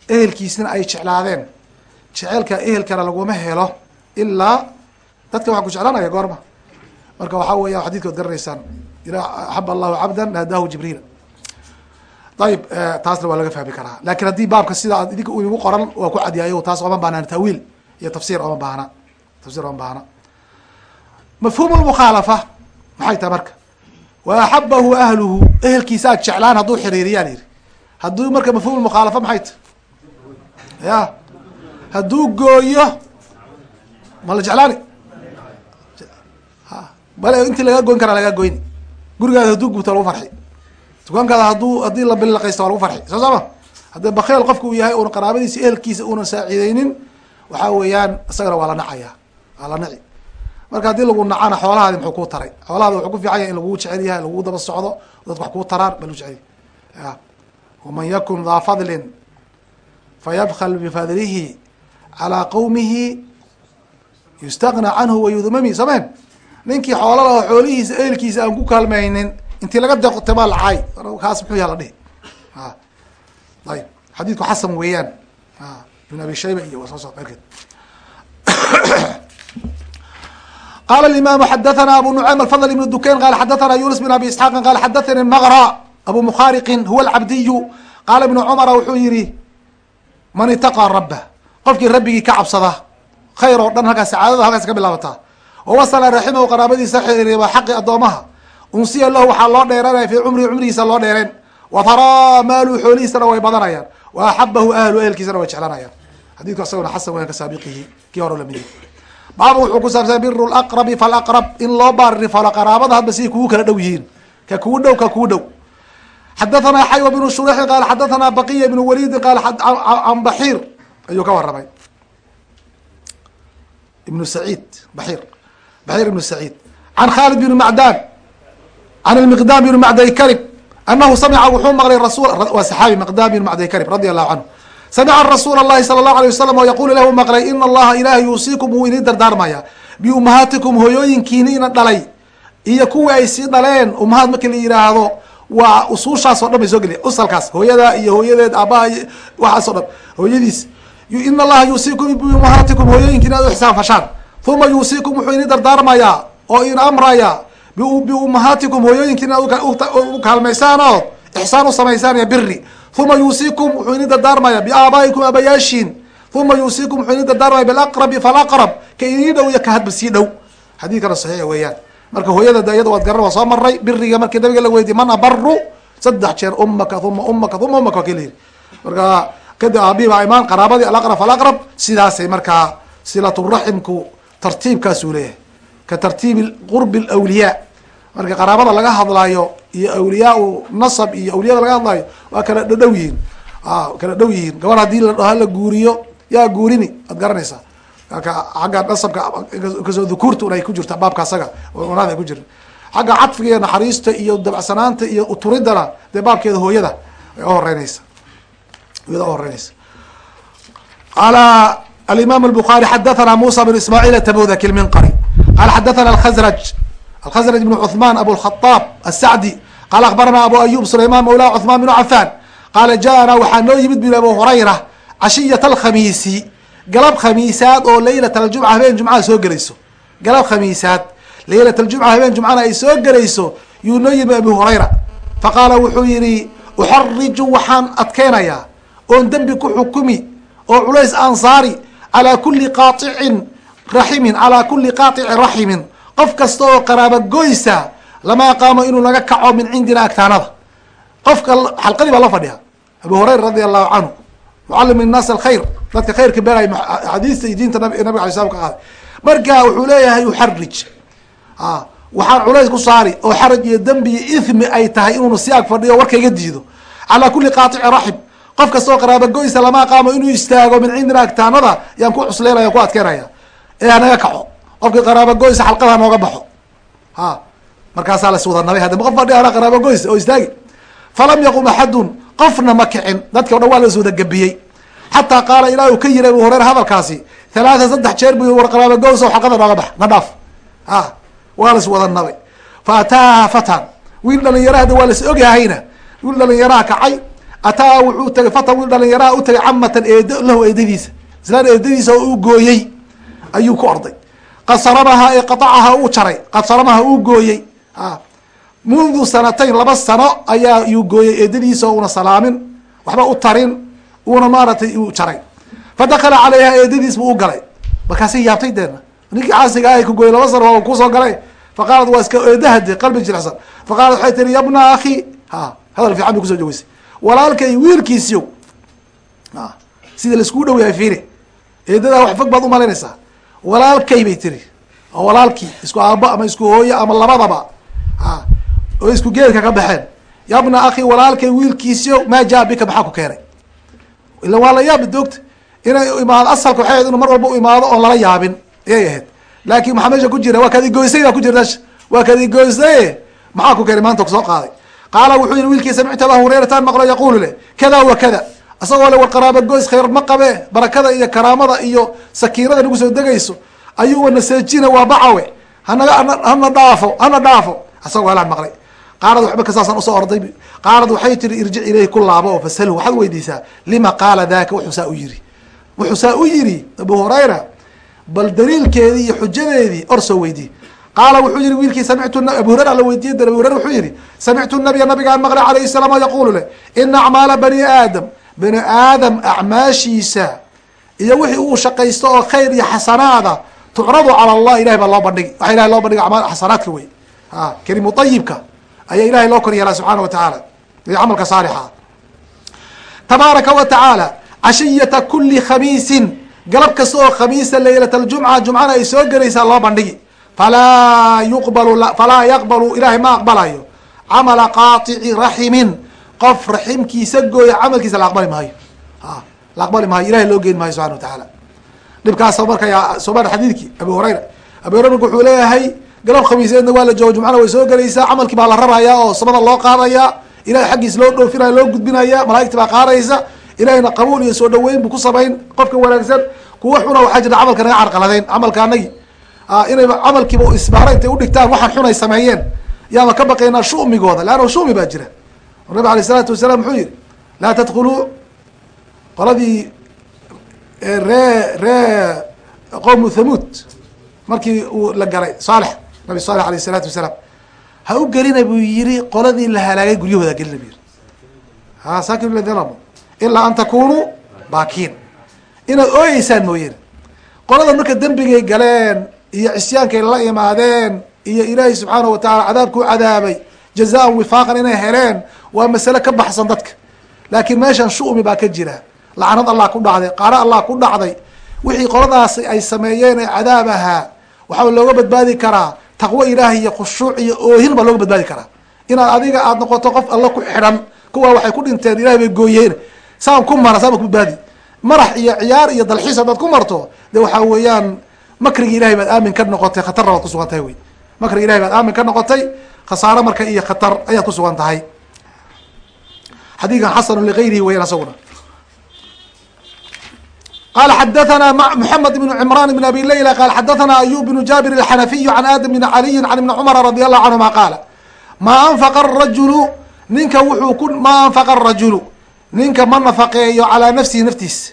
ehelkiisna ay jeclaadeen. Jeceelka ehelkana laguma helo ilaa dadka waxaa ku jeclaanaya goorma. Marka waxaa weya xadidka ad garanaysaan. Axab allahu cabdan naadaahu jibriila ayib taasna waa laga fahmi karaa. Lakin haddii baabka sida idinka igu qoran waa ku cadyahay taas oma baanaan tawiil iyo tafsir oma baana tafsir oma baana mafhuum lmukhaalafa maxay tahay marka wa axabahu ahluhu. Ehelkiisa jeclaan hadduu xiriiriyaa la yihi hadduu marka mafhum mukhaalafa maxay tahy ya hadduu gooyo ma la jeclaani? Bale intii laga goyn karaa laga goyni. Gurigaada hadduu gubto lagu farxi. Dukaankaada hadduu haddii la bilaqaysto waa lagu farxi. Soo sama haddii bakeel qofka uu yahay una qaraabadiisa ehelkiisa una saacideynin waxaa weeyaan isagana waa la nacaya waa la naci marka haddii lagu nacana xoolahaadi muxuu kuu taray. Xoolahaadi wuxuu ku fiican yahay in lagu jecel yahay lagu daba socdo dadku wax kuu taraan ba lu jecel ya waman yakun daa fadlin fayabkl bifadlihi calىa qowmihi yustagna canhu wayudmami sameen. Ninkii xoola laho xoolihiisa ehelkiisa aan ku kaalmaynin intii laga deqtebaa lacay. Kaas muxuu yaha la dhihi ayb xadiidku xasan weeyaan. Ibn abi shayba iyo soo soo qayrkeed qala imaamu xadathana abu nucaym alfadl ibn dukayn qala xadathana yunus bin abi isxaaqin qala xadathani maqra abu mukhariqin huwa alcabdiyu qaala ibnu cumara wuxuu yihi man itaqaa rabba qofkii rabbigii ka cabsada khayr oo dhan halkaas sacaadada halkaas ka bilaabataa wawasala raximahu qaraabadiisa xiriiriya waa xaqi addoomaha unsiya lahu waxaa loo dheeranaya fii cumrihi cumrigiisa loo dheereen wafaraa maalu xoolihiisana way badanayaan wa axabahu ahlu ehelkiisana way jeclanayaan xadidku isagona xasan weyan ka saabiqihi kii hore la mid baabu wuxuu ku saabsan biru laqrabi falaqrab in loo baariri falo qaraabada hadba siday kugu kala dhow yihiin. Ka kugu dhow ka kugu dhow. Xadathana xaywa bnu shurexin qaala xadathana baqiya bnu walidin qaala an baxiir. Ayuu ka waramay ibnu saciid baxiir. Baxiir ibnu saciid. Can khalid bn macdan can lmiqdam bn macday karib anahu samica wuxuu maqlay rasul waa saxaabi miqdam bn macday karib radi allahu canhu samica rasuul اlahi salى الlahu alيه wasalam oo yaqulu lahu maqlay ina allaha ilahi yuusiikum wuu idin dardaarmaya biumahaatikum hooyooyinkiini ina dhalay iyo kuwii ay sii dhaleen umahaad marki la yihaahdo waa usuushaas o dhan bay soo geliya usalkaas hooyada iyo hooyadeed aabaha waxaas o dhan hooyadiis ina allaha yuusiikum biumahaatikum hooyooyinkiin inaad uxsaan fashaan uma yuusiikum wuxuu idin dardaarmayaa oo idin amraya biumahaatikum hooyooyinkiin inaad u kaalmaysaan oo ixsaan u samaysaan iyo biri uma yuusiikum wuxuu idin dardaarmaya biaabaa'ikum abayaashiin uma yuusiikum wuxuu idin dardaarmaya bilaqrabi falaqrab. Ka idin dhow iyo ka hadba sii dhow. Xadiidkana saxiix weeyaan. Marka hooyada de iyada waad garan waa soo maray biriga markii nabiga la weydiye man abaru saddex jeer umaka uma umaka uma umaka waa ka layihi marka kadib aabihi imaan qaraabadii alaqrab falaqrab sidaasay markaa silaturaximku tartiibkaasuu leeyahay. Ka tartiibi qurbi lawliyaa. Marka qaraabada laga hadlaayo iyo awliyaa nasab iyo awliyada laga hadlayo waa kala dhodhow yihiin. Ah, kala dhow yihiin. Gabar haddii hala guuriyo yaa guurini waad garanaysaa. Marka xagga nasabka ka soo dhukuurta un ay ku jirta baabka asaga ku jirin xagga cadfiga iyo naxariista iyo dabacsanaanta iyo uturidana dee baabkeeda hooyada ay uhoreynaysa hooyada uhoreynaysa qaala alimaam albukaari xadathana musa bn ismaaciil atamudakilminqari qaala xadathana alkhazraj. Alkhazraj bn cuthman abulkhaaab asacdi qaal abarana abu ayub sulayman mawla cثman bn cafan qaala jaana waxaa noo yimid bu abu hurayra cashiyat alkhamiisi galab khamiisaad oo leylat aljumca habeen jumcaa soo gelayso galab khamiisaad laylat aljumca habeen jumcana ay soo gelayso yuu noo yimid abu hurayra faqaala wuxuu yidhi uxariju waxaan adkeynayaa oon dembi ku xukumi oo culays aan saari calaa kuli qaaicin raimin calaa kuli qaaici raximin qof kasta oo qaraaba goysa lama aqaamo inuu naga kaco min cindina agtaanada. Qofka xalqadii baa la fadhiya. Abu hurayra radi allahu canhu mucalim innaas alkhayr dadka khayrka beray xadiista iyo diinta nabiga alay slam ka qaaday. Marka wuxuu leeyahay yuxarij waxaan culays ku saari oo xaraj iyo dembi iyo ithmi ay tahay inuuna si ag fadhiyo warkayga diido. Calaa kuli qaatici raxim. Qof kastoo qaraaba goysa lama aqaamo inuu istaago min cindina agtaanada yaan ku cusleynaya ku adkeynaya ee hanaga kaco. Qofkii qaraaba goysa xalqada nooga baxo. Ha markaasaa las wada nabay hadda qof fadhi ana qaraaba goys oo istaagi. Falam yaqum axadun qofna ma kicin. Dadki o dhan waa las wada xataa qaala ilah uu ka yiri abu hureyra hadalkaasi halaata saddex jeer bu war qaraaba goys o xalqada nooga bax na dhaaf. A waa las wada nabay fa ataaha fatan wiil dhalinyara hadda waa las ogyahayna wiil dhalinyaraha kacay ataa wuxuu tagay fatan wiil dhalinyaraha u tagay camatan eed lahu eedadiisa. Islaan eedadiisa oo u gooyey ayuu ku orday. Qad saramaha ee qaacaha uu jaray qad saramaha uu gooyey mundu sanatayn laba sano ayaa yuu gooyey eedadiisa una salaamin waxba u tarin uuna maaratay uu jaray. Fadakala calayha eedadiis buu u galay. Markaasay yaabtay deena ninkii caasiga ah ku gooyey laba sano waa ku soo galay. Faqaalat waa iska eedahade qalbi jilicsan faqaalat waxay tiri yabna akhi. Ha hadal fiican bay ku soo jawaysay walaalkay wiilkiisiyo a sida laiskugu dhow yahay fiiri. Eedadaa wax fog baad umalaynaysaa walaalkay bay tiri walaalkii isku aabo ama isku hooyo ama labadaba a oo isku geedka ka baxeen. Yabna akhi walaalkay wiilkiisiyo maa jaa bika maxaa ku keenay? Ila waa la yaabi doogta. Inay imaado asalka waxay ahayd inu mar walba u imaado oon lala yaabin. Ayay ahayd. Laakin maxaa meesha ku jira? Waa kaad igoysay baa ku jira meesha waa kaad igoysay maxaa ku keenay? Maanta ku soo qaaday. Qaala wuxuu yihi wiilkii samictu aba hureyrataan maqlo yaqulu le kada wa kada. Isagoo le war qaraaba goys khayr ma qabe. Barakada iyo karaamada iyo sakiirada nagu soo degayso. Ayuu naseejina waa bacawe. Hanaga hana dhaafo hana dhaafo isagoo helaan maqlay. Qaalad waxba kasaasaan u soo orday. Qaalad waxay tiri irjic ilayhi ku laabo oo fasalhu waxaad weydiisaa lima qaala daka wuxuu saa u yiri wuxuu saa u yiri abu hurayra bal daliilkeedii iyo xujadeedii or soo weydii qaala wuxuu yihi wiilkii samictu abu hurera la weydiiyey dar abu hurera wuxuu yihi samictu nabiya nabigaan maqlay alayhi salaam oo yaqulu leh ina acmaala bani aadam bani aadam acmaashiisa iyo wixii uu shaqaysto oo khayr iyo xasanaada tucradu cala allah ilahay baa loo bandhigi waxa ilahay loo bandhiga xasanaadka wey a kelimu ayibka ayaa ilahay loo kor yeelaa subxaana wa tacaala iyo camalka saalixa. Tabaaraka wa tacaala cashiyata kuli khamiisin galab kasta oo khamiisa laylat aljumca jumcana ay soo gelaysaa loo bandhigi. Falaa yuqbalu falaa yaqbalu ilahay ma aqbalayo camala qaatici raximin qof raximkiisa gooya camalkiisa la aqbali maayo. A la aqbali maayo ilahay loo geeni maayo subxana wa tacaala dhibkaas marka soomar xadiidkii abu hurayra. Abu hurayra marka wuxuu leeyahay galab khamiiseedna waa la jooga jumcana way soo gelaysaa camalkii baa la rabayaa oo samada loo qaadaya. Ilahay xaggiis loo dhoofinaya loo gudbinaya. Malaigta baa qaadaysa. Ilahayna qabuul iyo soo dhaweyn buu ku samayn qofka wanaagsan kuwa xuna waxaa jirta camalka naga carqaladeyn. Camalka anagi inay camalkiiba isbaara intay udhigtaan waxaan xun ay sameeyeen. Yaaba ka baqaynaa shumigooda. Leanna shumi baa jira. Nabi alay isalaatu wasalaam muxuu yihi laa tadkuluu qoladii ree ree qowmu thamuud markii uu la galay saalex nabi saalex alayh isalaatu wasalaam ha u gelina buu yiri qoladii la halaagay guryahooda gelina bu yiri ha sakin ladalamu ilaa an takunuu baakiin. Inaad ooyeysaan mooyeen. Qolada marka dembigay galeen iyo cisyaankay la imaadeen iyo ilaahay subxaanahu watacaala cadaabkuu cadaabay jazaan wifaaqan inay heleen waa masale ka baxsan dadka. Laakiin meeshan shu'mi baa ka jira. Lacnad allah ku dhacday qaaro allah ku dhacday. Wixii qoladaas ay sameeyeen ee cadaab ahaa waxaa looga badbaadi karaa taqwo ilaahi iyo khushuuc iyo oohin baa looga badbaadi karaa. Inaad adiga aad noqoto qof alla ku xidhan kuwa waxay ku dhinteen ilahay bay gooyeen. Saan ku mara saan ku badbaadi marax iyo ciyaar iyo dalxiis haddaad ku marto de waxaa weeyaan makrigi ilahay baad aamin ka noqotay khatarna baad kusugan tahay wey. Makriga ilahay baad aamin ka noqotay khasaaro marka iyo khatar ayaad kusugan tahay. Xadiidkan xasanu ligayrihi weyan asaguna qala xadathana mحamed بن cmran بn abi layla qal xadathana ayub بن jabir الxanafiy can adam بn caliyi can ibni cmr radi allahu canهuma qaala ma anfaqa الrajulu ninka wuxuu ku ma anfaqa الrajulu ninka ma nafaqeeyo calaa nafsihi naftiisa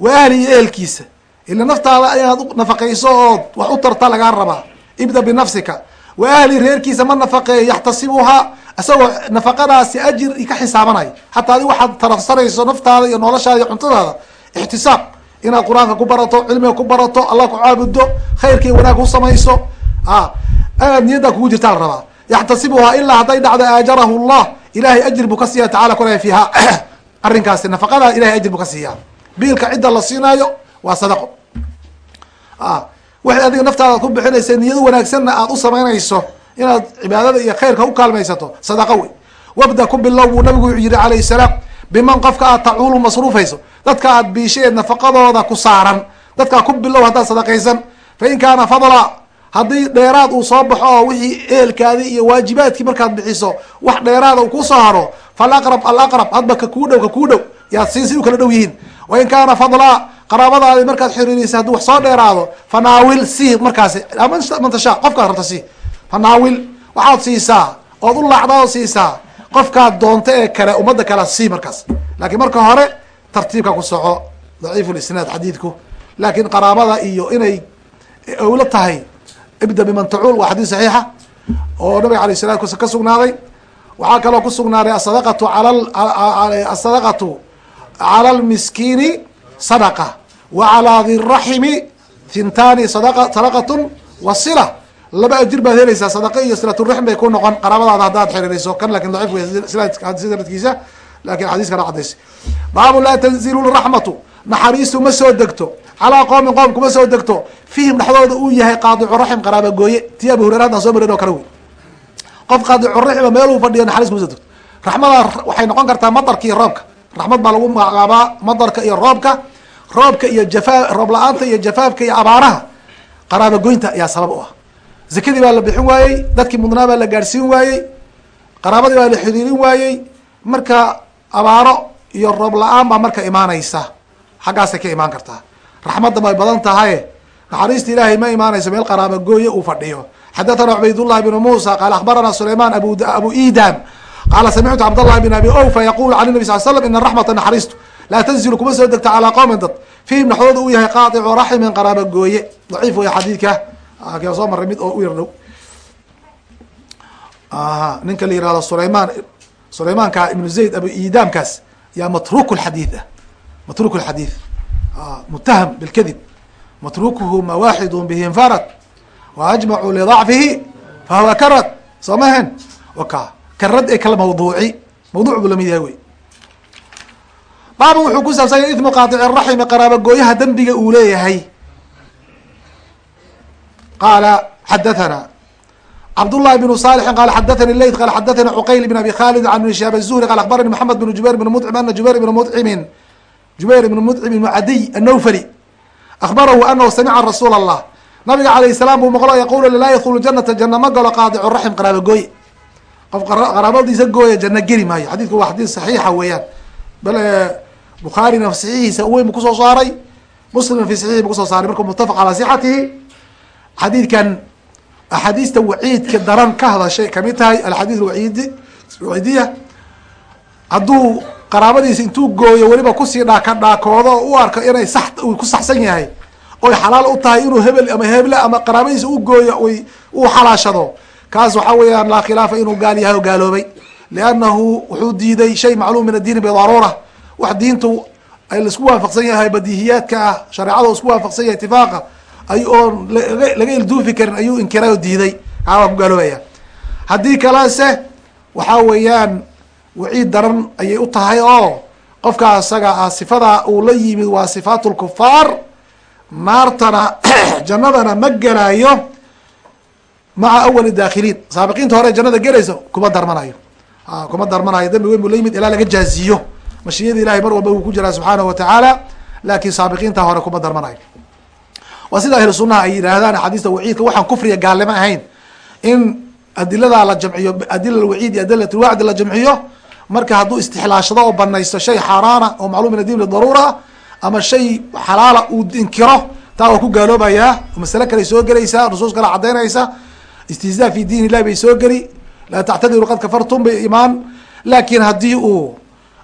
wa ahlihi ehelkiisa ila naftaada inaad u nafaqeyso ood wax u tarta lagaa rabaa ibda binafsika wa ahlihi reerkiisa ma nafaqeeyo yaxtasibuhaa isagoo nafaqadaasi ajir ka xisaabanaya xataa adi waxaad tarafsanayso naftaada iyo noloshaada iyo cuntadaada ixtisaab inaad qur'aanka ku barato cilmiga ku barato allah ku caabudo khayrkii wanaag ku samayso. A aad niyaddaa kugu jirtaa la rabaa. Yaxtasibuhaa ilaa hadday dhacdo aajarahu llah ilahay ajir buu ka siiya tacala kuleh fiiha. <clears throat> Arrinkaasi nafaqadaa ilahay ajir buu ka siiyaa. Biilka cidda la siinaayo waa sadaqo. Waxay adiga naftaada ku bixinaysa niyado wanaagsanna aad u samaynayso inaad cibaadada iyo khayrka u kaalmaysato sadaqo wey wabda ku bilow buu nabigu wuxuu yihi calayhi salaam biman qofka aad tacuulu masruufayso dadka aad biishaeed nafaqadooda ku saaran dadkaa ku bilow haddaad sadaqaysan fa in kaana fadla haddii dheeraad uu soo baxo oo wixii eelkaadii iyo waajibaadkii markaad bixiso wax dheeraada uu ku soo haro falaqrab alaqrab hadba ka kuu dhow ka kuu dhow yaad siin si u kala dhow yihiin. Wain kaana fadlaa qaraabadaadi markaad xiriirisa hadduu wax soo dheeraado fanaawil sii markaasi man tashaa qofkaad rabta sii fanaawil waxaad siisaa ood u laacdaoo siisaa qofkaad doonta ee kale ummadda kale sii markaas. Laakiin marka hore tartiibka ku soco daciif lisnaad xadiidku. Laakiin qaraabada iyo inay owlo tahay ibda biman tacuul waa xadiis saxiixa oo nabiga alay salam ka sugnaaday. Waxaa kaloo ku sugnaaday asadaqatu asadaqatu cala lmiskiini sadaqa wa calaa diraximi hintaani sadaqatun wa sila laba ajir baad helaysaa sadaqa iyo silaturaxim bay ku noqon. Qaraabadaada haddaad xiriirayso kan laakiin daciif wey sanadkiisa laakiin xadiiskana cadays baabu laa tanzilu raxmatu naxariistu ma soo degto. Calaa qoomin qoom kuma soo degto. Fihim dhexdooda uu yahay qaadicu raxim qaraaba gooye. Tii abu hurera haddaan soo marin oo kale wey qof qaadicu raxima meeluu fadhiyo naxariis kuma soo degto. Raxmada waxay noqon kartaa madarka iyo roobka. Raxmad baa lagu magacaabaa madarka iyo roobka. Roobka iyo jafaa roob la'aanta iyo jafaafka iyo abaaraha qaraaba goynta ayaa sabab u ah zakadii baa la bixin waayey dadkii mudnaa baa la gaadhsiin waayey qaraabadii baa la xiriirin waayey marka abaaro iyo roob la'aan baa marka imaanaysa. Xaggaasay ka imaan kartaa. Raxmadda bay badan tahay. Naxariista ilaahay ma imaanayso meel qaraaba gooye uu fadhiyo. Xadathana cubaydullah bnu muusa qaala akhbarana sulayman abu idam qaala samictu cabdالlahi bn abi ofa yaqulu can nabi sal slam ina raxmata naxariistu laa tanzilu kuma soo degta calaa qowmin dad fiihim dhexdooda uu yahay qaaicu raximin qaraaba gooye. Daciif wey xadiidka kee soo maray mid oo u yar dhow ninka la yihahdo sulayman sulaymanka ibnu zayd abu idamkaas yaa matruk xadiid ah. Matruk xadiid. Mutaham bilkadib matrukuhu ma waaxidu bihi infarad wa ajmacu lidacfihi fahuwa karad. Soo mahen waka karad ee kala mawduuci. Mawduuc buu la mid yahay wey. Baaba wuxuu ku saabsanya idmu qaadici raximi qaraaba gooyaha dembiga uu leeyahay qaala xadathana cabdالlahi بن صالح qال xdثnي leyt qال xdثnي cqayl بن abi khالد عن بن شهاب الزهري qال aخبرnي محمد بن جuبير بن مطعم أن جuبير بن مطعم جuبير بن مطعم بن عdي النوفلي أخبرhu أنhu سمعa رsuuل الله nabiga عaليه السلام buu mqlo yqul laa ydkل جنةa جنة ma galo qاadic الرحم qaraaba gooye qof qaraabadiisa gooya jano geli maayo xadidku waa xadيث صaحيixa weeyaan bal bukhaarina صaحiixiisa weyn bu kusoo saaray mslimna fi صaحihi bu kusoo saaray marku متafq عalى صحatihi xadiidkan axaadiista waciidka daran ka hadashay ka mid tahay alxadiis waciidi waciidiya hadduu qaraabadiisa intuu gooyo weliba ku sii dhaaka dhaakoodo oo u arko inay sax ku saxsan yahay oy xalaal u tahay inuu hebel ama heble ama qaraabadiisa u gooyo oy uu xalaashado. Kaas waxaa weeyaan laa khilaafa inuu gaal yahay oo gaaloobay. Liannahu wuxuu diiday shay macluum min addiini bidaruura wax diintu ay la isku waafaqsan yahay badiihiyaadka ah shareecada isku waafaqsan yahay itifaaqa ay oon laga ilduufi karin ayuu inkiray oo diiday waa ku gaaloobaya haddii kalese waxaa weeyaan waciid daran ayay u tahay oo qofkaa isaga ah sifadaa uu la yimid waa sifaat lkufaar naartana <clears throat> jannadana ma gelaayo maca awali daakhiliin. Saabiqiinta hore jannada gelaysa kuma darmanayo kuma darmanayo dambi weyn buu la yimid ilaa laga jaaziyo mashiyada ilahay mar walba wuu ku jiraa subxaanahu watacaala laakin saabiqiinta hore kuma darmanayo waa sida ahlu sunaha ay yidhaahdaan axaadiista waciidka. Waxaan kufriga gaalnimo ahayn. In adiladaa la jamciyo adila waciid iyo adilat lwacdi la jamciyo marka hadduu istixlaashado oo banaysto shay xaaraana oo maclum min adin lidaruura ama shay xalaala uu inkiro taa waa ku gaaloobayaa masale kale soo gelaysaa nusuus kale cadaynaysa istihzaa fi diin illahi bay soo geli laa tactadiru qad kafartum bay imaan laakin haddii uu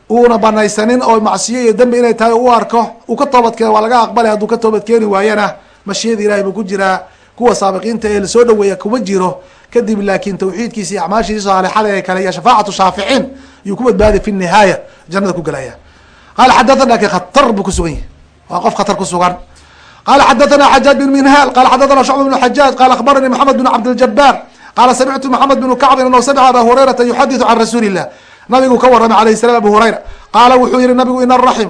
uuna banaysanin oo macsiyo iyo dembi inay tahay u arko uu ka toobadkeeno waa laga aqbalay hadduu ka toobadkeeni waayana mashiyada ilahay buu ku jiraa kuwa saabiqiinta ee la soo dhaweeya kuma jiro. Kadib laakin tawxiidkiisa iyo acmaashiisi saalixada ee kale iyo shafaacatu shaaficiin iyuu ku badbaaday fi nihaaya jannada ku gelaya qala xadathana laakiin khatar buu kusugan yahay. Waa qof khatar kusugan qala xadathana xajaaj bin minhaal qala xadathana shucba bn xajaaj qala akhbaranii maxamed bin cabdiljabaar qala samictu maxamed bn kacbin anhu samca aba hurayrata yuxadiثu can rasuuli illah nabigu ka waramay alayh salam abu hurayra. Qaala wuxuu yihi nabigu in araxim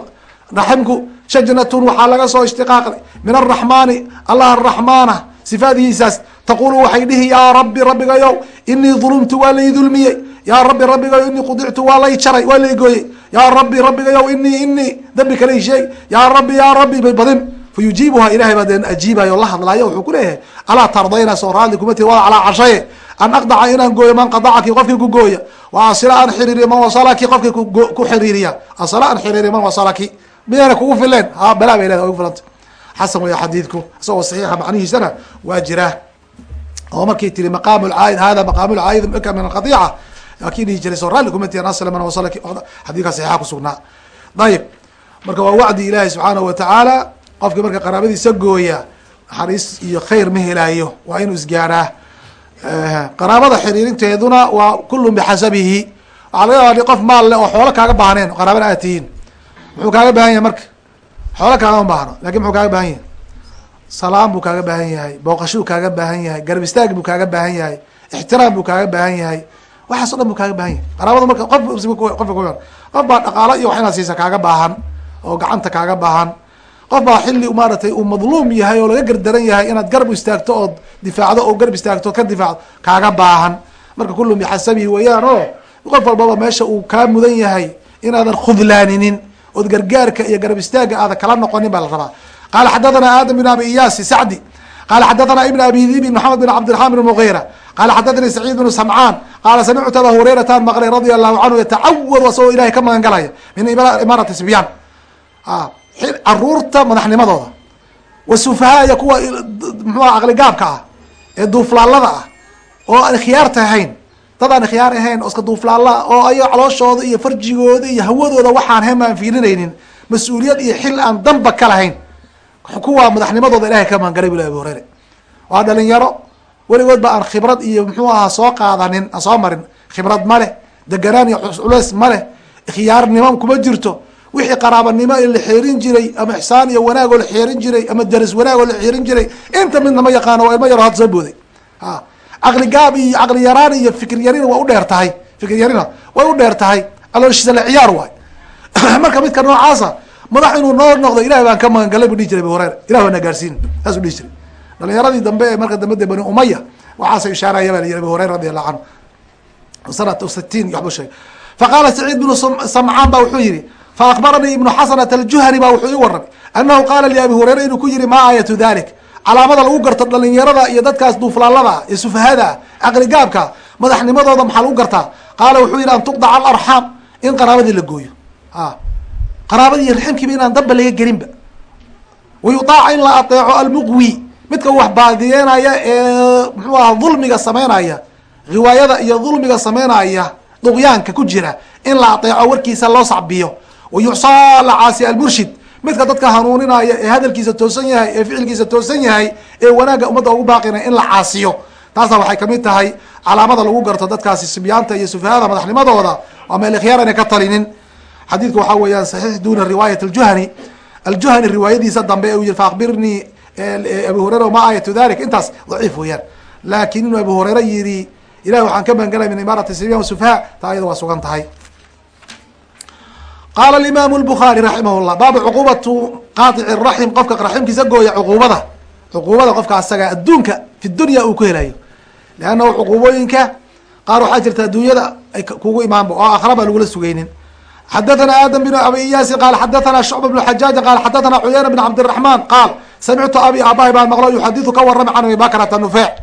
raximku shajnatun waxaa laga soo ishtiqaaqday min araxmaani allah araxmaana sifaadihiisaas taqulu waxay dhihi yaa rabbi rabbigayow inii dulumtu waa lay dulmiyey yaa rabbi rabbigayow inii qudictu waa lay jaray waa lay gooyey yaa rabbi rabbigayow inii inii dambi kale sheeg yaa rabbi yaa rabbi bay badin fayujiibuha ilahay baa dee ajiibayo la hadlaayo wuxuu ku leeyahay alaa tardayna soo raadli kuma wada calaa cashaye an aqdaca inaan gooyo man qadacaki qofkii ku gooya wa asila an xiriiriyo man wasalaki qofkii ku xiriiriya asila an xiriiriyo man wasalaki miyayna kugu fileen ha balaa bay leedahay ugu filanta xasan weya xadiidku isagoo saxiixa macnihiisana waa jiraa oo markay tiri maqaamu lcaayid hada maqaamu lcaayid mka min alqadiica laakin dhihi jiray soo raalli kuma tiyan asla man wasalaki xadiidkaa saxiixa kusugnaa dayib marka waa wacdi ilaahi subxaanahu watacaala qofkii marka qaraabadiisa gooya naxariis iyo khayr ma helaayo. Waa inuu isgaadhaa qaraabada xiriirinteeduna waa kulun bixasabihi waxaa laga yaaba qof maal le oo xoolo kaaga baahneen qaraabana aad tihiin muxuu kaaga baahan yahay marka. Xoolo kaagama baahno laakiin muxuu kaaga baahan yahay. Salaam buu kaaga baahan yahay booqashuu kaaga baahan yahay garab istaag buu kaaga baahan yahay ixtiraam buu kaaga baahan yahay. Waxaas o dhan buu kaaga baahan yahay. Qaraabada marka qof qofka ku qof baa dhaqaalo iyo wax inaad siisa kaaga baahan oo gacanta kaaga baahan. Qof baa xilli maaratay uu madluum yahay oo laga gardaran yahay inaad garab istaagto ood difaacdo oo garab istaagto ka difaacdo kaaga baahan. Marka kulum bixasabihi weeyaan oo qof walbaba meesha uu kaa mudan yahay inaadan khudlaaninin ood gargaarka iyo garab istaaga aadan kala noqonin baa la rabaa. Qaala xadathana aadam bin abi iyaasi sacdi. Qala xadathana ibn abi dibin maxamed bin cabdiraxman bin mugira qala xadathani saciid bnu samcaan. Qaala samictu aba hurayrataan maqlay radia allahu canhu yatacawadu asagoo ilahay ka magan galaya min imaarati sibyaan carruurta madaxnimadooda. Iyo kuwa mxuua aqligaabka ah ee duuflaallada ah oo aan khiyaarta ahayn dad aan khiyaar ahayn oo iska duuflaalla oo ay calooshooda iyo farjigooda iyo hawadooda waxaan hem aan fiirinaynin. Mas'uuliyad iyo xil aan danba ka lahayn. Kuwa madaxnimadooda ilahay ka magangalay buli abi hureyre waa dhalinyaro weligood ba aan khibrad iyo muxuu ahaa soo qaadanin aan soo marin. Khibrad ma leh deganaan iyo culeys ma leh. Khiyaarnimo kuma jirto. Wixii qaraabanimo la xeerin jiray ama ixsaan iyo wanaag oo la xeerin jiray ama daris wanaag oo la xeerin jiray inta midna ma yaqaano waa ilmo yaro hadda soo booday. A caqli gaab iyo caqli yaraan iyo fikir yarina waa u dheer tahay. Fikir yarina way u dheer tahay. Alooshiisa la ciyaar waay. <clears throat> Marka midka noocaasa madax inuu noo noqdo ilahay baan ka magan galay bu dhihi jiray abu hureyra ilah waa na gaarsiin saasuu dhihi jiray. Dhalinyaradii dambe ee marka dambe de bani umaya waxaasay ishaaraya ba la abu hureyra radi allahu canhu sanat sitiin waxbuu sheegay. Faqaala saciid bnu samcaan ba wuxuu yihi faakbaranii ibnu xasanat aljuhani ba wuxuu ii waramay anahu qaala liabi hureyre inuu ku yihi maa aayatu dalik calaamada lagu garto dhalinyarada iyo dadkaas duuflaallada iyo sufahada caqligaabka madaxnimadooda maxaa lagu gartaa? Qaala wuxuu yihi an tuqdaca alarxaam in qaraabadii la gooyo. A qaraabadii raximkiiba inaan danba laga gelinba. Wayutaaca in la ateeco almuqwi midka wax baadiyeenaya ee muxuu aha dulmiga sameynaya riwaayada iyo dulmiga sameynaya duqyaanka ku jira in la ateeco warkiisa loo sacbiyo. Wayucsaa la caasi almurshid midka dadka hanuuninaya ee hadalkiisa toosan yahay ee ficilkiisa toosan yahay ee wanaagga ummadda ugu baaqinaya in la caasiyo. Taasna waxay ka mid tahay calaamada lagu garto dadkaasi sibyaanta iyo sufahada madaxnimadooda. Waa meel inay ka talinin. Xadiidku waxaa weeyaan saxiix duna riwaayat aljuhani. Aljuhani riwaayadiisa dambe u yiri faakbirnii abu hureyra ma aayatu dalik intaas daciif weeyaan. Laakin inuu abu hureyre yiri ilahi waxaan ka magangalay min imaarati sibyan sufaha taa ayada waa sugan tahay qaala imaamu lbukhaari raximah llah baabu cuqubatu qaaici raxim qofka raximkiisa gooya cuquubada cuquubada qofka asaga adduunka fi dunya uu ku helayo. leannahu cuquubooyinka qaar waxaa jirta adduunyada ay kugu imaanba oo aakhra baa lagula sugaynin. xadathana aadam bin abi iyaasi qaal xadathana shucba bnu xajaaji qaal xadathana cuyayna bn cabdiraxmaan qaal samictu abi aabahi baan maqlo yuxadidu ka warrama can abi bakrata nufeec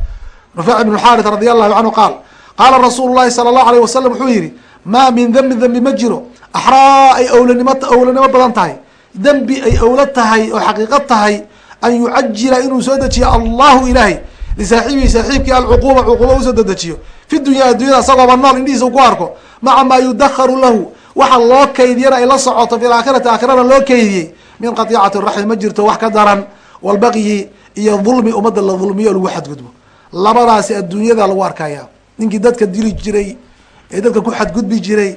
nufeec ibn xaaris radi allahu canhu qaal qaala rasuulu llahi sala allahu alayh wasalam wuxuu yihi maa min dembin dembi ma jiro. Axraa ay owlanimo owlanimo badan tahay. Dembi ay owla tahay oo xaqiiqo tahay an yucajila inuu soo dejiyo allahu ilaahay. Lisaaxibihi saaxiibkii alcuquuba cuquuba u soo dedejiyo. Fi dunya addunyada isagooba nool indhihiisa ku arko. Maca maa yudakharu lahu. Waxa loo kaydiyana ay la socoto fi laakhirati aakhirana loo kaydiyey. Min qatiicati raxim ma jirto wax ka daran. Walbaqyi iyo dulmi ummadda la dulmiyo o lagu xadgudbo. Labadaasi adduunyada lagu arkaya ninkii dadka dili jiray ee dadka ku xadgudbi jiray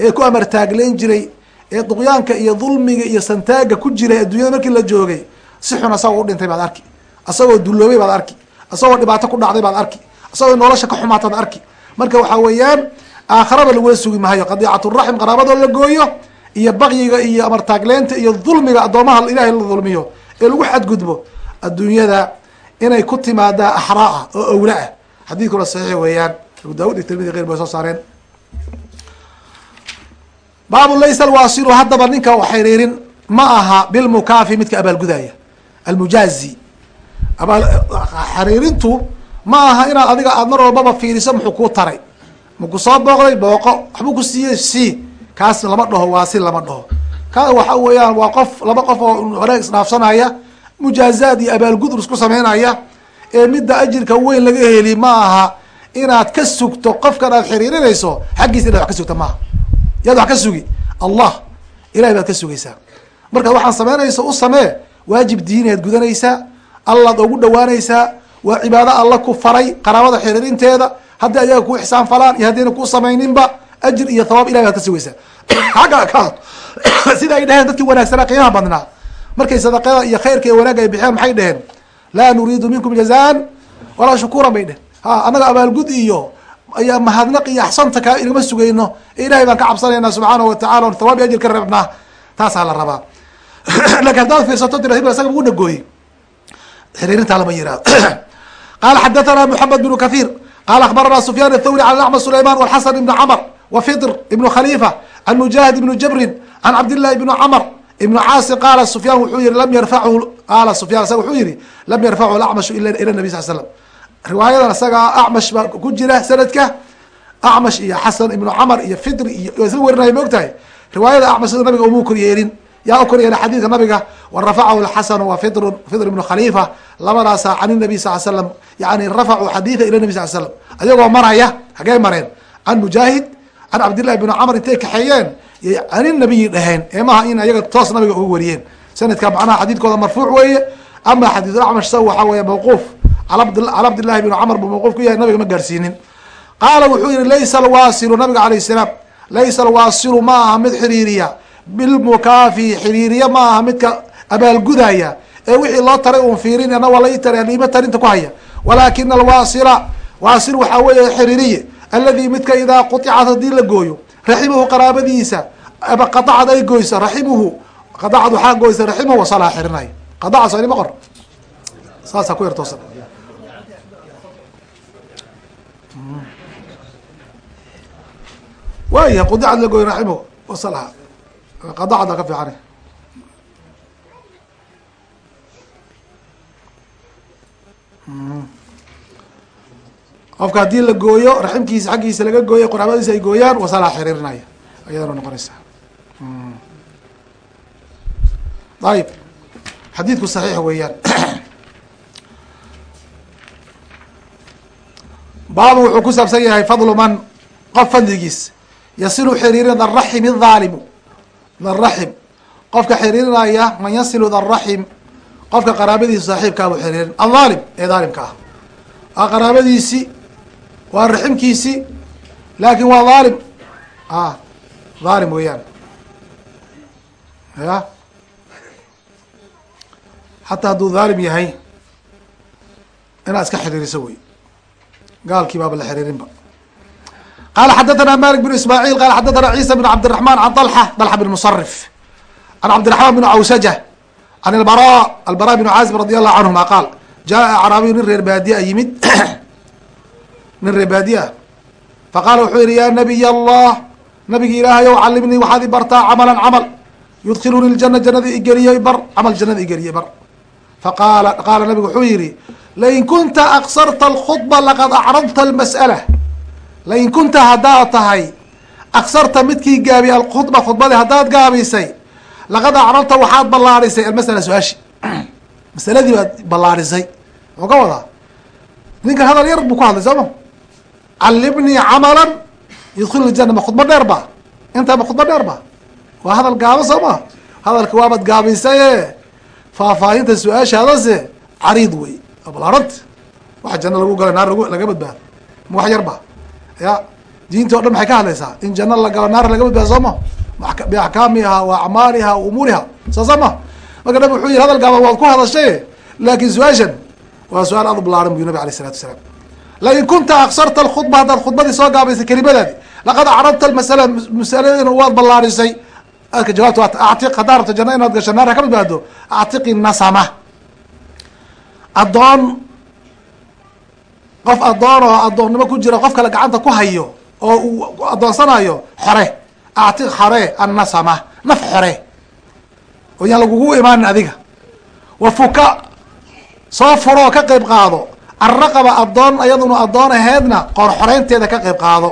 ee ku amartaagleyn jiray ee duqyaanka iyo dulmiga iyo santaaga ku jiray adduunyada markii la joogay si xun asagoo udhintay baad arki. Asagoo duloobay baad arki. Asagoo dhibaato ku dhacday baad arki. Asagoo nolosha ka xumaataad arki. Marka waxaa weeyaan aakharaba lagula sugi mahayo qadiicaturaxim qaraabadoo la gooyo iyo bakyiga iyo amartaagleynta iyo dulmiga addoomaha ilahay la dulmiyo ee lagu xadgudbo adduunyada inay ku timaadaa axraa ah oo owla ah xadiidkuna saxiix weeyaan abu daawud iyo tirmidi keyrba way soo saareen. Baabu laysa alwaasilu haddaba ninka xiriirin ma aha bilmukaafi midka abaalgudaya. Almujaazi. Xiriirintu ma aha inaad adiga aad mar walbaba fiiriso muxuu kuu taray. Maku soo booqday booqo waxbuu ku siiyey si kaas lama dhaho waasil lama dhaho. Ka waxa weeyaan waa qof laba qof oo hore isdhaafsanaya mujaazaad iyo abaalgud isku sameynaya ee midda ajirka weyn laga heli ma aha inaad ka sugto qofkan aad xiriirinayso xaggiisa inaad wax ka sugta maaha yaad wax ka sugi. Allah ilahay baad ka sugaysaa. Markaad waxaan sameynayso u samee. Waajib diiniaad gudanaysaa. Allaad ugu dhawaanaysaa waa cibaado alla ku faray qaraabada xiriirinteeda. Haddii ayaga ku ixsaan falaan iyo haddayna ku samayninba ajir iyo thawaab ilahay baad ka sugaysaa. <coughs> Xagga ka <coughs> sida ay dhaheen dadkii wanaagsanaa qiimaha badnaa. Markay sadaqada iyo khayrka iyo wanaagga ay bixiyaan maxay dheheen laa nuriidu minkum jazaan walaa shukuuran bay dhehen ha annaga abaalgud iyo ayaa mahadnaq iyo axsanta kaa inagama sugayno. Ilahay baan ka cabsanaynaa subxaanahu watacala on thawaab iyo ajir ka rabnaa taasaa la rabaa. <clears throat> Lakin haddaad fiirsato tira hibl isaga uguna gooyey xiriirintaa lama yihahdo <clears throat> qala xadathana moxamed bnu kathir qala akhbarana sufyaan athawri can acmad sulayman walxasan ibn camr wa ibnu khalifa can mujaahid ibnu jabrin can cabdillahi ibnu camr ibnu caasi qaala sufyaan wuxuu yihi lam yarfachu qaala sufyan isaga wuxuu yihi lam yarfachu acmashu ila nabi sal slam riwaayadan isagaa acmash baa ku jira sanadka. Acmash iyo xasan ibnu camr iyo fitr iyo isla warinaya ma og tahay riwaayada acmash sida nabiga umuu kor yeelin yaa u kor yeelay xadiidka nabiga wa rafacahu xasan wa fitru fitr ibnu khalifa labadaasa can nabi sal slam yani rafacuu xadiida ila nabi sal slam ayagoo maraya hagee mareen. Can mujaahid can cabdillahi bni camr intay kaxeeyeen can nabiyi dhaheen. Ee maha in ayaga toos nabiga uga wariyeen. Sanadka macnaha xadiidkooda marfuuc weeye ama xadiid acmash sa waxaa weeye mawquuf cala cabdillahi bni camr buu mawquuf ku yahay nabiga ma gaarsiinin. Qaala wuxuu yihi laysa alwaasilu nabiga alayh salaam laysa alwaasilu ma aha mid xiriiriya bilmukaafi xiriiriya ma aha midka abaalgudaya ee wixii loo taray un fiirin ana waa lai taray aliima tarinta ku haya. Walaakina alwaasila waasil waxaa weeye xiriiriye aladi midka idaa quطicat haddii la gooyo raximuhu qaraabadiisa qaacad ay goyso raximuhu qaacad waxaa goysa raximuhu wasalaa xirinay qadaca soo ima qor. Saasaa ku yar waaya qudicad gooyo raximuhu wasalaha qadacada ka fiican. Qofka haddii la gooyo raximkiisa xaggiisa laga gooyo qaraabadiisa ay gooyaan wasalaa xiriirinaya. Ayadana noqonaysa ayib. Xadiidku saxiix weeyaan. <coughs> Baabu wuxuu ku saabsan yahay fadlu man qof fadligiis yasilu xiriirina daraximi haalimu daraxim qofka xiriirinaya man yasilu daraxim qofka qaraabadiisa saaxiibkaabuu xiriirin. Alhaalim ee dhaalimka ah. Waa qaraabadiisi waa raximkiisi laakin waa dhaalim a dhaalim weeyaan. Ya xataa hadduu dhaalim yahay inaad iska xiriiriso wey gaalkii baaba la xiriirinba qala xadathana malik bn ismaaciil qala xadathana ciisa bn cabdiraxman can ala ala bn musarif an cabdiraxman bn awsaja an albara albara bn caazib radi allahu canhuma qaal jaa acraabiyu nin reer baadiya yimid nin reer baadiye ah faqaala wuxuu yihi ya nabiy allah nabigi ilaahay ow calimnii waxaad i bartaa camalan camal yudkhiluni ljana jannada igeliyey bar camal jannada igeliyey bar faqaala qaala nabigu wuxuu yihi lain kunta aksarta alkhudba laqad acradta almas'ala lain kunta haddaad tahay aksarta midkii gaabiy alkhudba khudbadii haddaad gaabisay laqad acradta waxaad ballaadhisay almasala su'aashi masaladii baad ballaadhisay muxuu ka wadaa ninkan hadal yar buu ku hadlay sooma callimnii camalan yudkhilu ljana ma khudba dheer ba intaa ma khudba dheer ba waa hadal gaabo soo ma hadalka waabaad gaabisaye faahfaahinta su'aashaadase cariid wey ablaarant waxa janno lagu gala naar laga badbaado ma wax yar ba ya diinta o dhan maxay ka hadlaysaa? In janno la galo naar laga badbaado soo ma? Biaxkaamiha wa acmaaliha wa umuuriha soo ma? Marka nabig wuxuu yihi hadal gaaba waad ku hadashay laakin su'aashan waa su'aal aad u ballaaran buyu nabig alayh isalatu wasalaam. Lain kunta aksarta alkhudba haddaad khudbadii soo gaabaysay kelimadaadi laqad acradta almasala masaladina waad ballaarisay adka jawaabta waata actiq haddaa rabto janna inaad gasho naara ka badbaado. Actiqi nasama. Addoon qof addoon oo addoonnimo ku jira qof kale gacanta ku hayo oo uu addoonsanayo xore. Actiq xore annasama naf xore. Oo yaan lagugu imaanin adiga. Wa fuka soo furoo ka qeyb qaado. Arraqaba addoon ayaduna addoon aheedna qoor xoreynteeda ka qeyb qaado.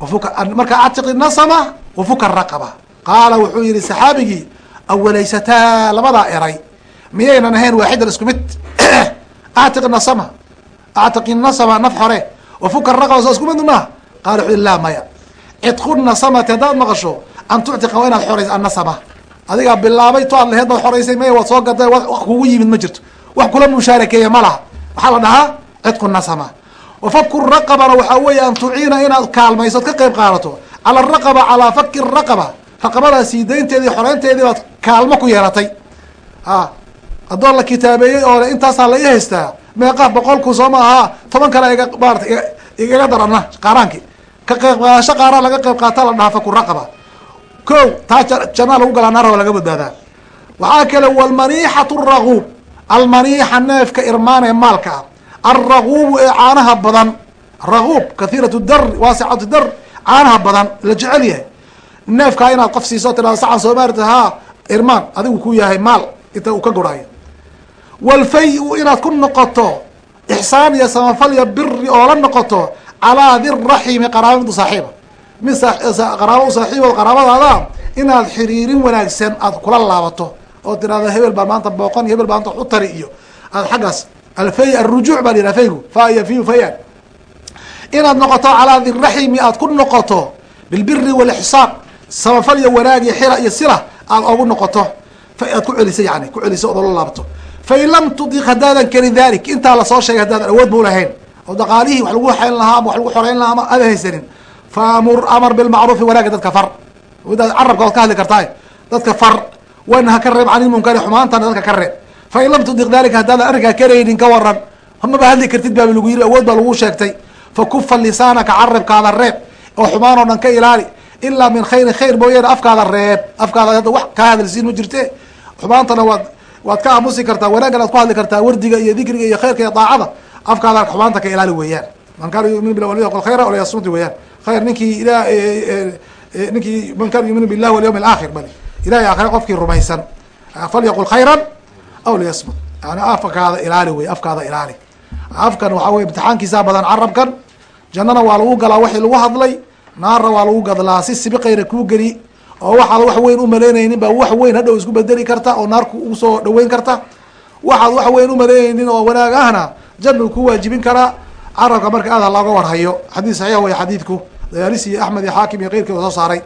Wafuka marka actiqi nasama wafuka raqaba. Qaala wuxuu yihi saxaabigii awalaysataa labadaa eray. Miyaynan ahayn waaxidan isku mid. <clears throat> Actiq nasama actiqi nasama naf xore wafuka raqaba soo isku mid maaha qala wuxuu laa maya cidqu nasamati haddaad maqasho an tuctiqa waa inaad xoraysa annasama adigaa bilaabay to aad laheed baad xoreysay maya waad soo gaday wax kugu yimid ma jirto wax kula mushaarakeeya ma laha waxaa la dhahaa cidqu nasama wafaku raqabana waxaa weeye an tuciina inaad kaalmayso ka qeyb qaadato cala araqaba calaa faki raqaba raqabadaa siidaynteedii xoreynteedii baad kaalmo ku yeelatay a addoon la kitaabeeyey oo intaasaa la haystaa meeqa boqolku soo ma ahaa toban kale iga maarata igaga darana qaaraanki. Ka qeyb qaadasho qaaraan laga qeyb qaata la dhahaa faku raqaba. Ko taa janaa lagu galaa naara laga badbaadaa waxaa kale walmaniixatu raguub almaniixa neefka irmaan ee maalka. Ah alraguubu ee caanaha badan. Raguub kathiiratu dar waasicatu dar caanaha badan la jecel yahay. Neefkaa inaad qof siiso tirado sacan soo maarta haa irmaan adigu ku yahay maal inta uu ka guraayo walfay-u inaad ku noqoto ixsaan iyo samafal iyo biri oo la noqoto calaa di raximi qaraaba midu saaxiiba mid qaraaba u qaraabadaada inaad xiriirin wanaagsan aad kula laabato oo tirahdo hebel baa maanta booqan iyo hebel baa maanta wax u tari iyo aad xaggaas alfay alrujuuc baa la yidhaha faygu fa iyo fiyu fayan inaad noqoto calaa diraximi aad ku noqoto bilbiri walixsaan samafal iyo wanaag iyo xira iyo sila aad ogu noqoto aad ku celiso yani ku celiso ood ola laabto fain lam tudiq haddaadan kelin dalik intaa la soo sheegay haddaadan awood ba ulahayn oo dhaqaalihii wax lagu xayn lahaa ama wax lagu xoreyn lahaa ama aada haysanin faamur amar bilmacruufi wanaaga dadka far daad carabka ood ka hadli kartaa dadka far wanha ka reeb cani munkari xumaantana dadka ka reeb fain lam tudiq dalika haddaadan arrinkaa karaynin ka waran maba hadli kartid baa lagu yiri awood baa lagu sheegtay fakufa lisaanaka carabkaada reeb oo xumaan oo dhan ka ilaali ilaa min khayrin khayr mooyaane afkaada reeb afkaada hadda wax kaa hadalsiin ma jirte xumaantana waad waad ka aamusi kartaa wanaaggan aad ku hadli kartaa wardiga iyo dikriga iyo khayrka iyo daacada afkaada xumaanta ka ilaali weeyaan. Man kaana yumin billah walyaqul khayra walyasmut weeyaan. Khayr ninkii ila ninkii man kana yuminu billahi walyawm alaakhir bali. Ilahay aakhire qofkii rumaysan. Falyaqul khayran aw liyasmut. Yani afkaada ilaali wey afkaada ilaali. Afkan waxaa wey imtixaankiisaa badan carabkan jannana waa lagu galaa waxii lagu hadlay naarna waa lagu gadlaa si sibiqayna kuu geli oo waxaad wax weyn umalaynaynin baa wax weyn hadhow isku bedeli karta oo naarku u soo dhaweyn karta. Waxaad wax weyn umalaynaynin oo wanaag ahna jannu ku waajibin karaa carabka marka aada looga warhayo xadiid saxiix wey xadiidku. Dayaalisi iyo axmed iyo xaakim iyo keyrkii soo saaray.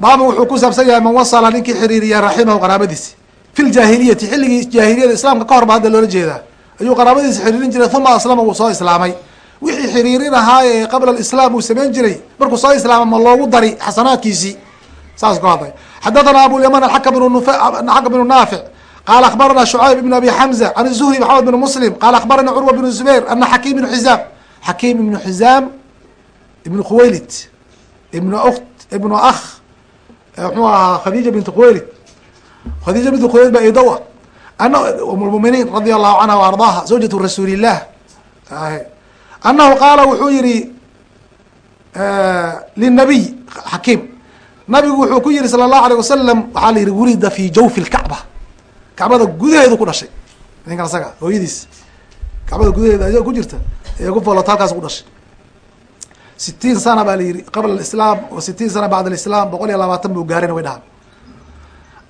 Baaba wuxuu ku saabsan yahay man wasala ninkii xiriiriya raximahu qaraabadiisi. Fi ljaahiliyati xilligii jaahiliyada islaamka ka hor ba hadda loola jeedaa. Ayuu qaraabadiisa xiriirin jiray uma aslama wuu soo islaamay wixii xiriirin ahaa ee qabla alislaam uu samayn jiray markuu soo islaama ma loogu dari xasanaadkiisii. Saas ku hadlay. Xadathana abulyaman xakam bnu naafic qaala akhbarana shucayb ibn abi xamza can zuhri maxamed bn muslim qaala akhbarana curwa bn zubayr ana xakiim ibnu xizaam xakiim ibnu xizaam ibnu khuwaylid ibnu kt ibnu akh mxuu ahaa khadiija bint khuwaylid. Khadiija bint khuwaylid baa idow ah ana um lmuminiin radia allahu canha wa ardaaha zawjatu rasuuli illah anahu qaala wuxuu yihi linabiy xakiim nabigu wuxuu ku yihi sala allahu alayh wasalam waxaa la yihi wulida fi jawfi lkacba kacbada gudaheedu ku dhashay ninkan isaga hooyadiis kacbada gudaheeda ayaa ku jirta ee ku foolata halkaas ku dhashay sitiin sana baa la yihi qabla alislaam wa sitiin sana bacd alislaam boqol iyo labaatan buu gaarayna way dhahan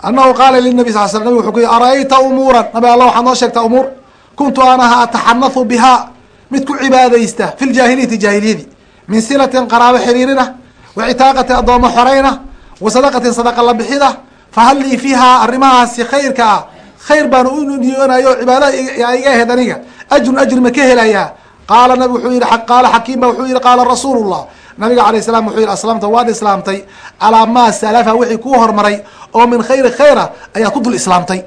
anahu qaala linabi sal sl nabig wuxuu ku yihi ara'ayta umuuran nabi allah waxaad noo sheegtaa umuur kuntu anaha ataxanathu bihaa mid ku cibaadaysta fi ljaahiliyati jaahiliyadii min silatin qaraabo xiriirina wa citaaqatin addoomo xoreyna wa sadaqatin sadaqa la bixida fahal lii fiihaa arrimahaasi khayrka ah khayr baan u niyoonayo cibaada iga aheyd aniga ajrun ajri ma ka helayaa. Qaala nabi wuxuu yihi qaala xakiim ba wuxuu yihi qaala rasuulu llah nabiga alayh salam wuxuu yihi aslamta waad islaamtay? Calaa maa salafa wixii kuu hormaray? Oo min khayri khayra ayaad ku dul islaamtay.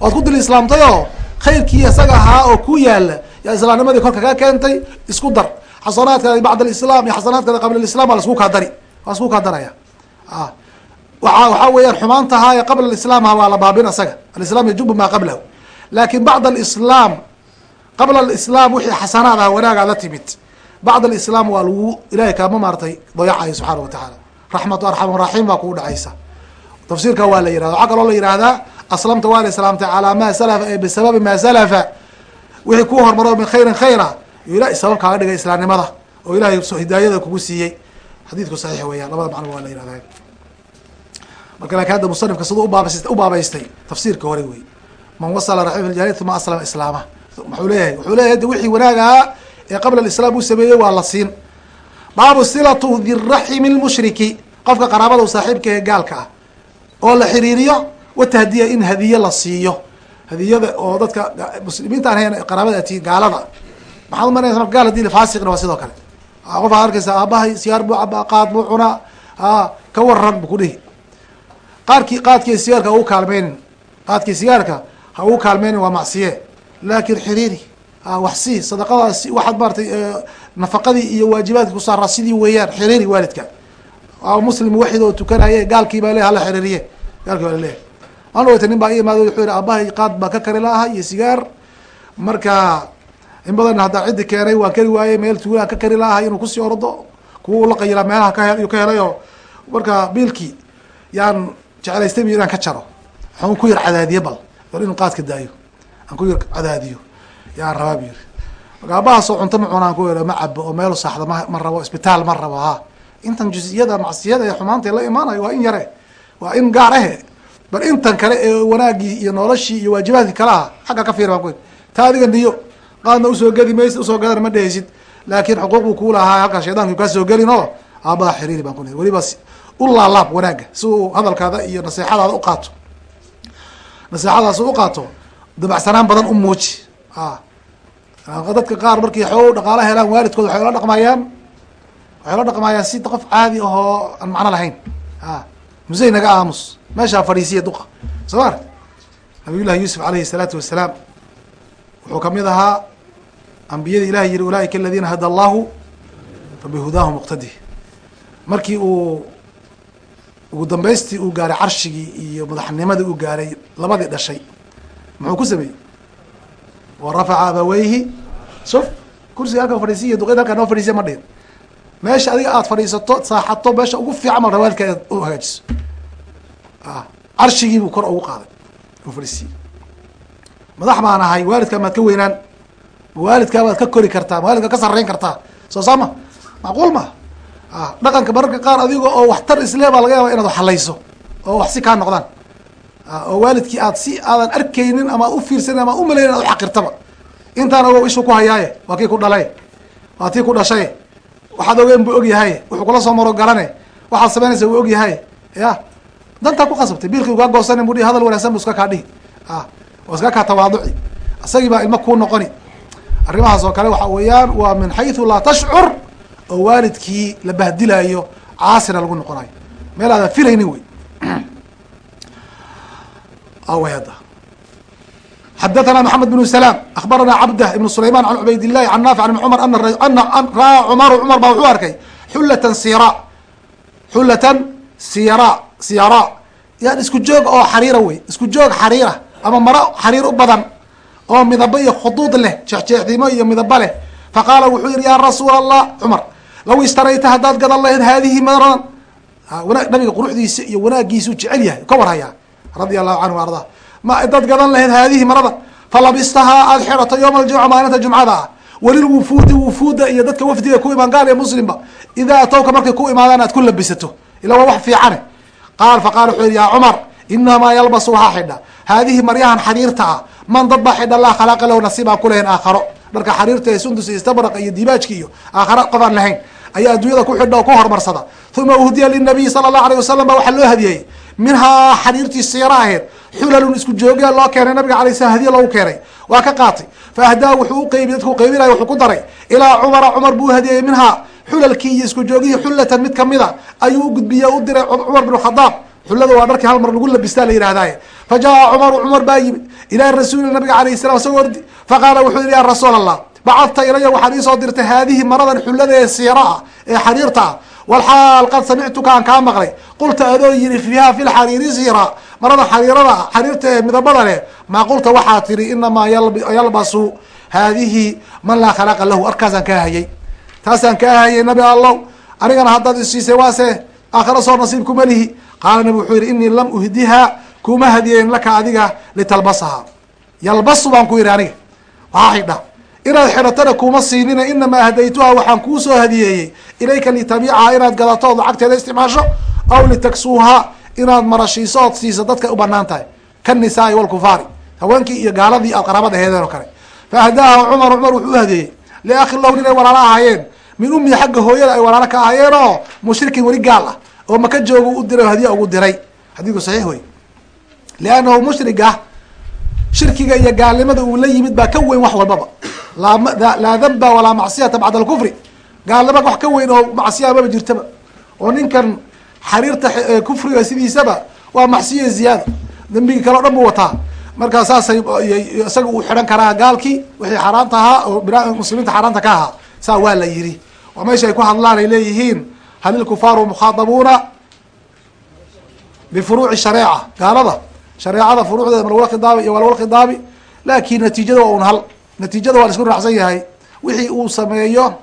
Waad ku dul islaamtay oo khayrkii isaga ahaa oo ku yaalla yaa islaamnimadii korka ka keentay isku dar. Xasanaadkaadi bacd alislam iyo xasanaadkaadi qabla alislam waa lasku kaadari waa lasku kaadaraya waa waxaa weeyaan xumaantahaa ee qabla alislaamha waa la baabin asaga. Alislam yajubu maa qablahu. Laakin bacd alislaam qabla alislaam wixii xasanaad aha wanaagaa la timid. Bacd alislaam waa lagu ilahay kaama maaratay dayacayo subxaana watacaala raxmatu arxam raxiim baa kugu dhacaysa. Tafsiirka waa la yirahda waxaa kaloo la yihahdaa aslamta waa la islaamtay calaa maa salafa ee bisababi maa salafa wixii kuu hormaro min khayrin khayra yo ilahay sabab kaaga dhigay islaamnimada oo ilahay hidaayada kugu siiyey. Xadiidku saxiix weeyaan labada macno waa la yihahda marka laakiin hadda musanifka siduu ubaabs ubaabaystay tafsiirka hore wey man wasala raxim fi jahiliya uma aslama islaama. Wuxuu leeyahay wuxuu leeyahay de wixii wanaagahaa ee qabla alislaam uu sameeyey waa la siin. Baabu silatu diraximi lmushriki qofka qaraabada saaxiibka ee gaalka ah oo la xiriiriyo watahdiya in hadiye la siiyo hadiyada oo dadka muslimiinta aan hayn qaraabada atiin gaalada. Maxaad umanaysa marka gaal haddii faasiqna waa sidoo kale. Qof aad arkaysa aabahay sigaar buu cabaa qaad buu cunaa a ka waran bu kudhihi qaarkii qaadkii sigaarka ha u kaalmeynin qaadkii sigaarka ha ugu kaalmeynin waa macsiye. Laakin xiriiri wax sii sadaqadaas waxaad maaratay nafaqadii iyo waajibaadki kusaaraa sidii weeyaan xiriiri waalidka. Muslim waxid oo tukanaye gaalkii baa le hala xiriiriye. Gaalkii baa laleeyahy maan wata nin baa i imaado wuxuu yihi aabahay qaad baa ka kari laha iyo sigaar. Marka in badan haddaan ciddi keenay waan kari waayey meel tuulaan ka kari laha inuu ku sii ordo kuwa ula qayilaa meelaha ka ka helay oo marka biilkii yaan jeclaystay bu inaan ka jaro. Waxaan ku yar cadaadiye bal bal inuu qaadka daayo. Aan ku yar cadaadiyo. Yaan rabaa bu yiri marka aabahaasoo cunto ma cunaan ku yar ma cabo oo meel saaxda ma ma rabo isbitaal ma rabo ha intan jusiyada macsiyada ee xumaanta la imaanayo waa in yare waa in gaar ahe bal intan kale ee wanaagii iyo noloshii iyo waajibaadkii kale aha xagga ka fiir baan ku taa adiga niyo qaadna u soo gedi maysid u soo gadana ma dhehaysid laakin xuquuq buu kuu lahaa halkaa shaydaanki kaa soo gelin oo aabaha xiriiri baan ku nihi weliba u laalaab wanaagga si uu hadalkaada iyo naseexadaada uqaato naseexadaas u qaato dabacsanaan badan u muuji. A dadka qaar markii xoog dhaqaalo helaan waalidkood waxay ula dhaqmayaan waxay ula dhaqmayaan si qof caadi ahoo aan macno lahayn. A musey naga aamus meeshaa fadhiisiya duqa. Soo ma aragt nabiy llahi yuusuf alayhi الsalaatu wasalaam wuxuu ka mid ahaa ambiyada ilahi yihi ulaaika aladiina hada allahu fabihudaahu muqtadi markii uu ugu dambaystii uu gaaray carshigii iyo madaxnimadii uu gaaray labadii dhashay muxuu ku sameeyey? Wa rafaca abaweyhi suf kursiga halka fadhiisiya duqeyd halkaa noo fadhiisiya ma dhihin. Meesha adiga aad fadhiisato saaxato meesha ugu fiican mal rawaalka u hagaajiso carshigii buu kor ugu qaaday u fadhiisiye madax baan ahay waalidkaa maad ka weynaan waalidkaa baad ka kori kartaa waalidkaa ka sarreyn kartaa. Soo saama? Macquul ma dhaqanka mararka qaar adiga oo waxtar islee baa laga yaaba inaad waxhalayso oo wax si kaa noqdaan. Oo waalidkii aad si aadan arkaynin ama ad ufiirsanin ama umalaynin ad uxaqirtaba intaan ogow ishuu ku hayaaye waa kii ku dhalay waa tii ku dhashay waxaad ogeen buu ogyahay wuxuu kula soo maro garane. Waxaad samaynaysa wuu ogyahay ya dantaa ku qasabtay biilkii ugaa goosanin bu dhihi hadal wanaagsan bu iska kaa dhihi a oo iska kaa tawaaduci isagii baa ilmo kuu noqoni arrimahaas oo kale waxa weeyaan waa min xayثu laa tashcur oo waalidkii la bahdilaayo caasina lagu noqonayo meel aadan filaynin wey away hadda xadaثna mحamed بن سلام aخbarana cabdah iبn سlayman an cubayd الlahi an naafic an cmr ana raa cmaru cmar baa wuxuu arkay xulatan sira xulatan siyara siyara yan isku joog oo xariira wey. Isku joog xariira ama maro xariir u badan oo midabo iyo khuduud leh jeexjeexdimo iyo midabo leh. Faqaala wuxuu yihi ya rasuul الlah cmar law ishtarayta haddaad gadan lahayd haadihi maradan nabiga quruxdiisa iyo wanaagiisuu jecel yahay ka warhayaa radia allahu canhu arda ma dad gadan lahayd haadihi marada falabistahaa aada xirato yowma aljumca maalinta jumcada. Ah walilwufuudi wufuuda iyo dadka wafdiga ku imaan gaal iyo muslimba. Idaa atowka markay ku imaadaan aad ku labisato. Ila waa wax fiicane qaal faqala wuxuu yihi ya cumar inamaa yalbasu waxaa xidha haadihi maryahan xariirta ah man dad baa xidha laa khalaqa lahu nasiibaan kulahayn aakharo dharka xariirta ee sundus iyo istabraqa iyo dibaajka iyo aakharo qof aan lahayn ayaa adduunyada ku xidha oo ku horumarsada uma uhdiya linabiyi sala allahu alayh wasalam ba waxaa loo hadiyeyey minhaa xariirtii siira ahayd xulalun isku joogyaa loo keenay nabiga alay slam hadiya loogu keenay waa ka qaatay fa ahdaa wuxuu uqeybi dadku qaybinaya wuxuu ku daray ilaa cumara cumar buu uhadiyey minhaa xulalkii iyo isku joogihii xullatan mid kamida ayuu ugudbiye u diray cumar bin khadaab. Xullada waa dharkii hal mar lagu labistaa la yihahdaye fa jaa cumaru cumar baa yimid ilaa rasuuli nabiga alayh salam isagoo ordi faqaala wuxuu yihi ya rasuul allah bacadta ilaya waxaad iisoo dirtay haadihi maradan xullada ee siira ah ee xariirta ah. Walxaal qad samictuka aan kaa maqlay. Qulta adoo yiri fiiha fi lxariiri siira marada xariirada xariirta ee midabada leh. Maa qulta waxaa tiri inamaa yalbasu haadihi man laa khalaqa lahu. Arkaasaan kaa hayay taasaan kaa hayay nabi allow anigana haddaad isiisay waase aakhira soo nasiib kuma lihi. Qaala nabi wuxuu yihi inii lam uhdiha kuma hadiyeyn laka adiga litalbasaha. Yalbasu baan ku yihi aniga. Waxaa xidha inaad xidhatana kuma siinina inamaa hadaytuha waxaan kuu soo hadiyeeyey. Ilayka litabiicaha inaad gadato ood lacagteeda isticmaasho aw litaksuuha inaad marashiiso ood siiso dadka u bannaan tahay. Kanisaai walkufaari haweenkii iyo gaaladii aad qaraabada aheedeen oo kale fahdaaha cumar cumar wuxuu u liakhi low nin ay walaalo ahaayeen min ummi xagga hooyada ay walaalo ka ahaayeen oo mushrikin weli gaal ah oo maka jooga u diray o hadiya ugu diray xadiidku saxiix wey liannahu mushrig ah shirkiga iyo gaalnimada uu la yimid baa ka weyn wax walbaba laa damba walaa macsiyata bacda alkufri gaalnima wax ka weyn oo macsiya maba jirtaba oo ninkan xariirta kufriga sidiisaba waa macsiya ziyaada dembigii kale o dhan buu wataa markaa saasay isaga uu xidhan karaa gaalkii wixii xaaraanta ahaa oo muslimiinta xaaraanta ka ahaa. Saa waa la yidhi. Oo meesha ay ku hadlaan ay leeyihiin hal ilkufaaru mukhaadabuuna bifuruuci shareeca? Gaalada shareecada furuucdeeda malwal khidaabi iyo walwal khidaabi laakin natiijada waa un hal. Natiijada waa la isku raacsan yahay. Wixii uu sameeyo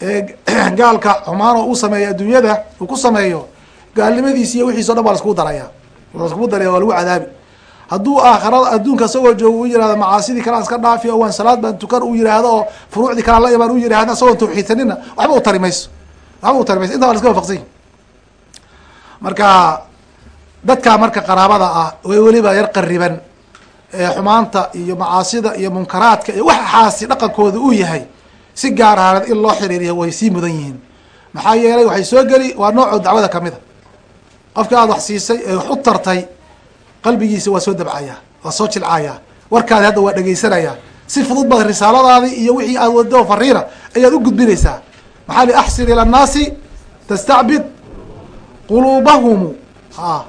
<clears throat> gaalka xumaano uu sameeyo adduunyada uu ku sameeyo gaalnimadiisi iyo wixiis o dhan baa laiskugu daraya laiskugu daraya waa lagu cadaabi hadduu aakhirada adduunka isagoo joogo u yihahdo macaasidii kalaan iska dhaafi oo waan salaad baan tukan u yihahdo oo furuucdii kalaan la imaan u yihahda isagoon tawxiidsanina. Waxba u tari mayso waxba u tari mayso inta waa la iska marka dadkaa marka qaraabada ah way weliba yar qariban xumaanta iyo macaasida iyo munkaraadka iyo waxaasi dhaqankooda uu yahay si gaar ahaaneed in loo xiriiriya way sii mudan yihiin. Maxaa yeelay waxay soo geli waa noocoo dacwada ka mid a qofka aada wax siisay ee wax u tartay qalbigiisa waa soo dabcaya waa soo jilcaya warkaadi hadda waa dhegeysanaya si fudud baad risaaladaadii iyo wixii aad wado fariina ayaad u gudbinaysaa. Maxaa li axsin ila annaasi tastacbid quluubahumu. A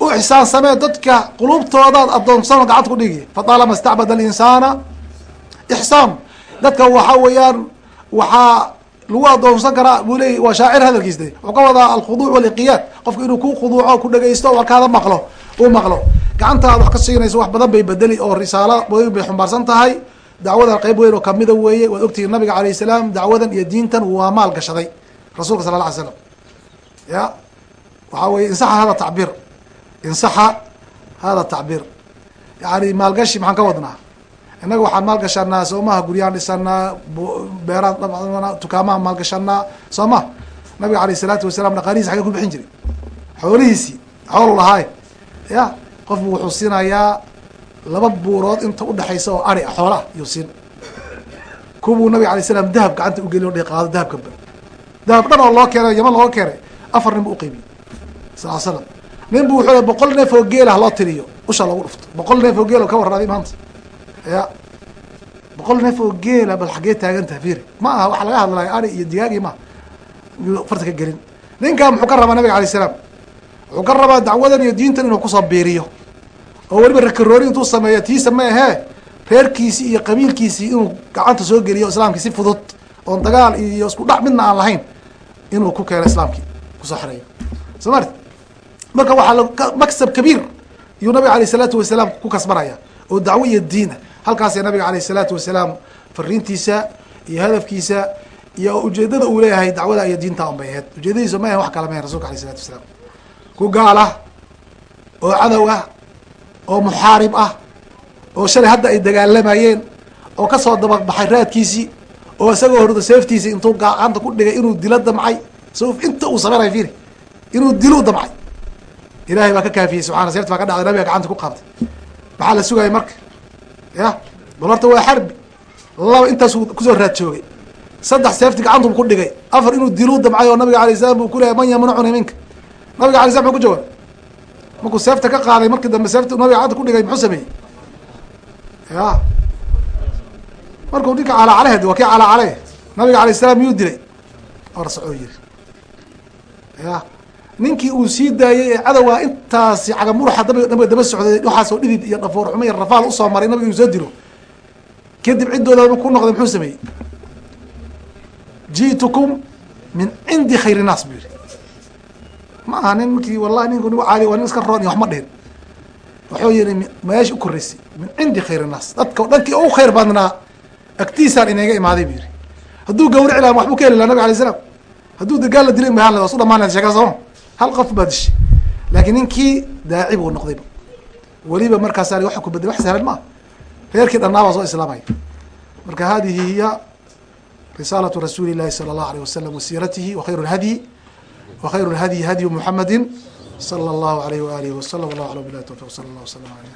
u ixsaan samee dadka quluubtoodaad adoonsano gacanta ku dhigi. Faطaalama istacbad alinsaana ixsaan. Dadka waxa weeyaan waxaa lagu adoonsan karaa buu leey waa shaacir hadalkiis de wuxuu ka wadaa alkhuduuc waliqiyaad. Qofka inuu ku khuduuco ku dhegeysto o warkaada maqlo uu maqlo. Gacantaad wax ka siinayso wax badan bay bedeli oo risaalo weyn bay xumbaarsan tahay. Dacwadan qayb weyn oo kamida weeye waad ogtihiin nabiga alayh salaam dacwadan iyo diintan waa maal gashaday rasulka sala la alay slam ya waxaa weye insaxa hada tacbiir. Insaxa hada tacbiir. Yani maalgashi maxaan ka wadnaa? Innaga waxaan maalgashanaa soomaha guryaan dhisanaa beeraan tukaamaan maalgashanaa soo ma nabiga alayh isalaatu wasalaam dhaqaalihiisi xagee ku bixin jiray. Xoolihiisii xoolu lahaaye ya qofku wuxuu siinayaa laba buurood inta udhexaysa oo ari xoolaha iyuu siin. Kuwuu nabiga alay slam dahab gacanta ugeliy o dhi qaado dahabka dahab dhan oo loo keenay yaman looga keenay afar nin bu uqiimiyey sal slam nin bu wuxuu boqol neef oo geelah loo tiriyo usha loogu dhufto. Boqol neef oo geel ka warraaday maanta ya boqol neef oo geela bal xaggee taagan taha firi ma aha waxaa laga hadlaya ari iyo digaagii maaha farta ka gelin. Ninkaa muxuu ka rabaa nabiga alay salaam wuxuu ka rabaa dacwadan iyo diintan inuu ku soo biiriyo. Oo weliba rakaroori intuu sameeyo tiisa ma ahee reerkiisii iyo qabiilkiisii inuu gacanta soo geliyo islaamkii si fudud. Oon dagaal iyo isku dhac midna aan lahayn inuu ku keeno islaamkii ku soo xereeyo soo mart marka waxaa maksab kabiir iyuu nabiga alayh isalaatu wasalaam ku kasbanaya oo dacwo iyo diina halkaasee nabiga alayh isalaatu wasalaam fariintiisa iyo hadafkiisa iyo ujeedada uu leeyahay dacwada iyo diinta un bay aheyd ujeedadiisa ma ahen wax kala ma ahen rasulka alayh isalatu wasalaam ku gaal ah oo cadow ah oo muxaarib ah oo shalay hadda ay dagaalamayeen oo ka soo dababaxay raadkiisii oo isagoo horda seeftiisi intuu gacanta ku dhigay inuu dilo damcay s inta uu sameynay firi inuu dilo damcay. Ilahay baa ka kaafiyey subana seefta baa ka dhacday nabiga gacanta ku qaabtay maxaa la sugaya marka? Ya bal horta waa xarbi. Laba intaasuu ku soo raad joogay. Saddex seefti gacantubu ku dhigay. Afar inuu dilu damcay oo nabiga alay salam buu kuleyahy man yamnacuni minka nabiga alay slam muxuu ku jawaab. Markuu seefta ka qaaday markii dambe seefta nabiga gacanta ku dhigay muxuu sameeyey? Ya markuu ninka calaacalehed waa kii calaacale nabiga alay salaam miyuu dilay? Or socoo yiri ya ninkii uu sii daayey ee cadowga intaasi cagamuruxa dab nabiga daba socday waxaasoo dhidid iyo dhafoor xumo iyo rafaal u soo maray nabiga inuu soo dilo. Kadib ciddooda ku noqday muxuu sameeyey? Ji'tukum min cindi khayr الnaas buu yihi ma aha nin markii wallahi ninku nigu caaliy waa nin iska roon iyo waxma dhihin. Wuxuu yihi meesha ukoraysay min cindi khayr innaas dadka dadkii u khayr badnaa agtiisaan inaga imaaday bu yihi hadduu gawrici laha waxbuu ka heli laha nabig alay slam hadduu dagaal la dilo imahaan waa su dhamaan laha sooma hal qof baa dishay. Laakiin ninkii daaci buu noqdayba weliba markaasa waxa ku bedel wax sahlan maaha reerkii dhannaabaa soo islaamaya marka hadihi hiya risaalatu rasuuli llahi sala allahu aleyh wasalam wasiiratihi wa khayru lhadyi wakhayr اlhadyi hadyu muxamadi salى اllahu alayh waalihi wasalam wallah alam bilahi tawfiq sala اllah wasalam aleyh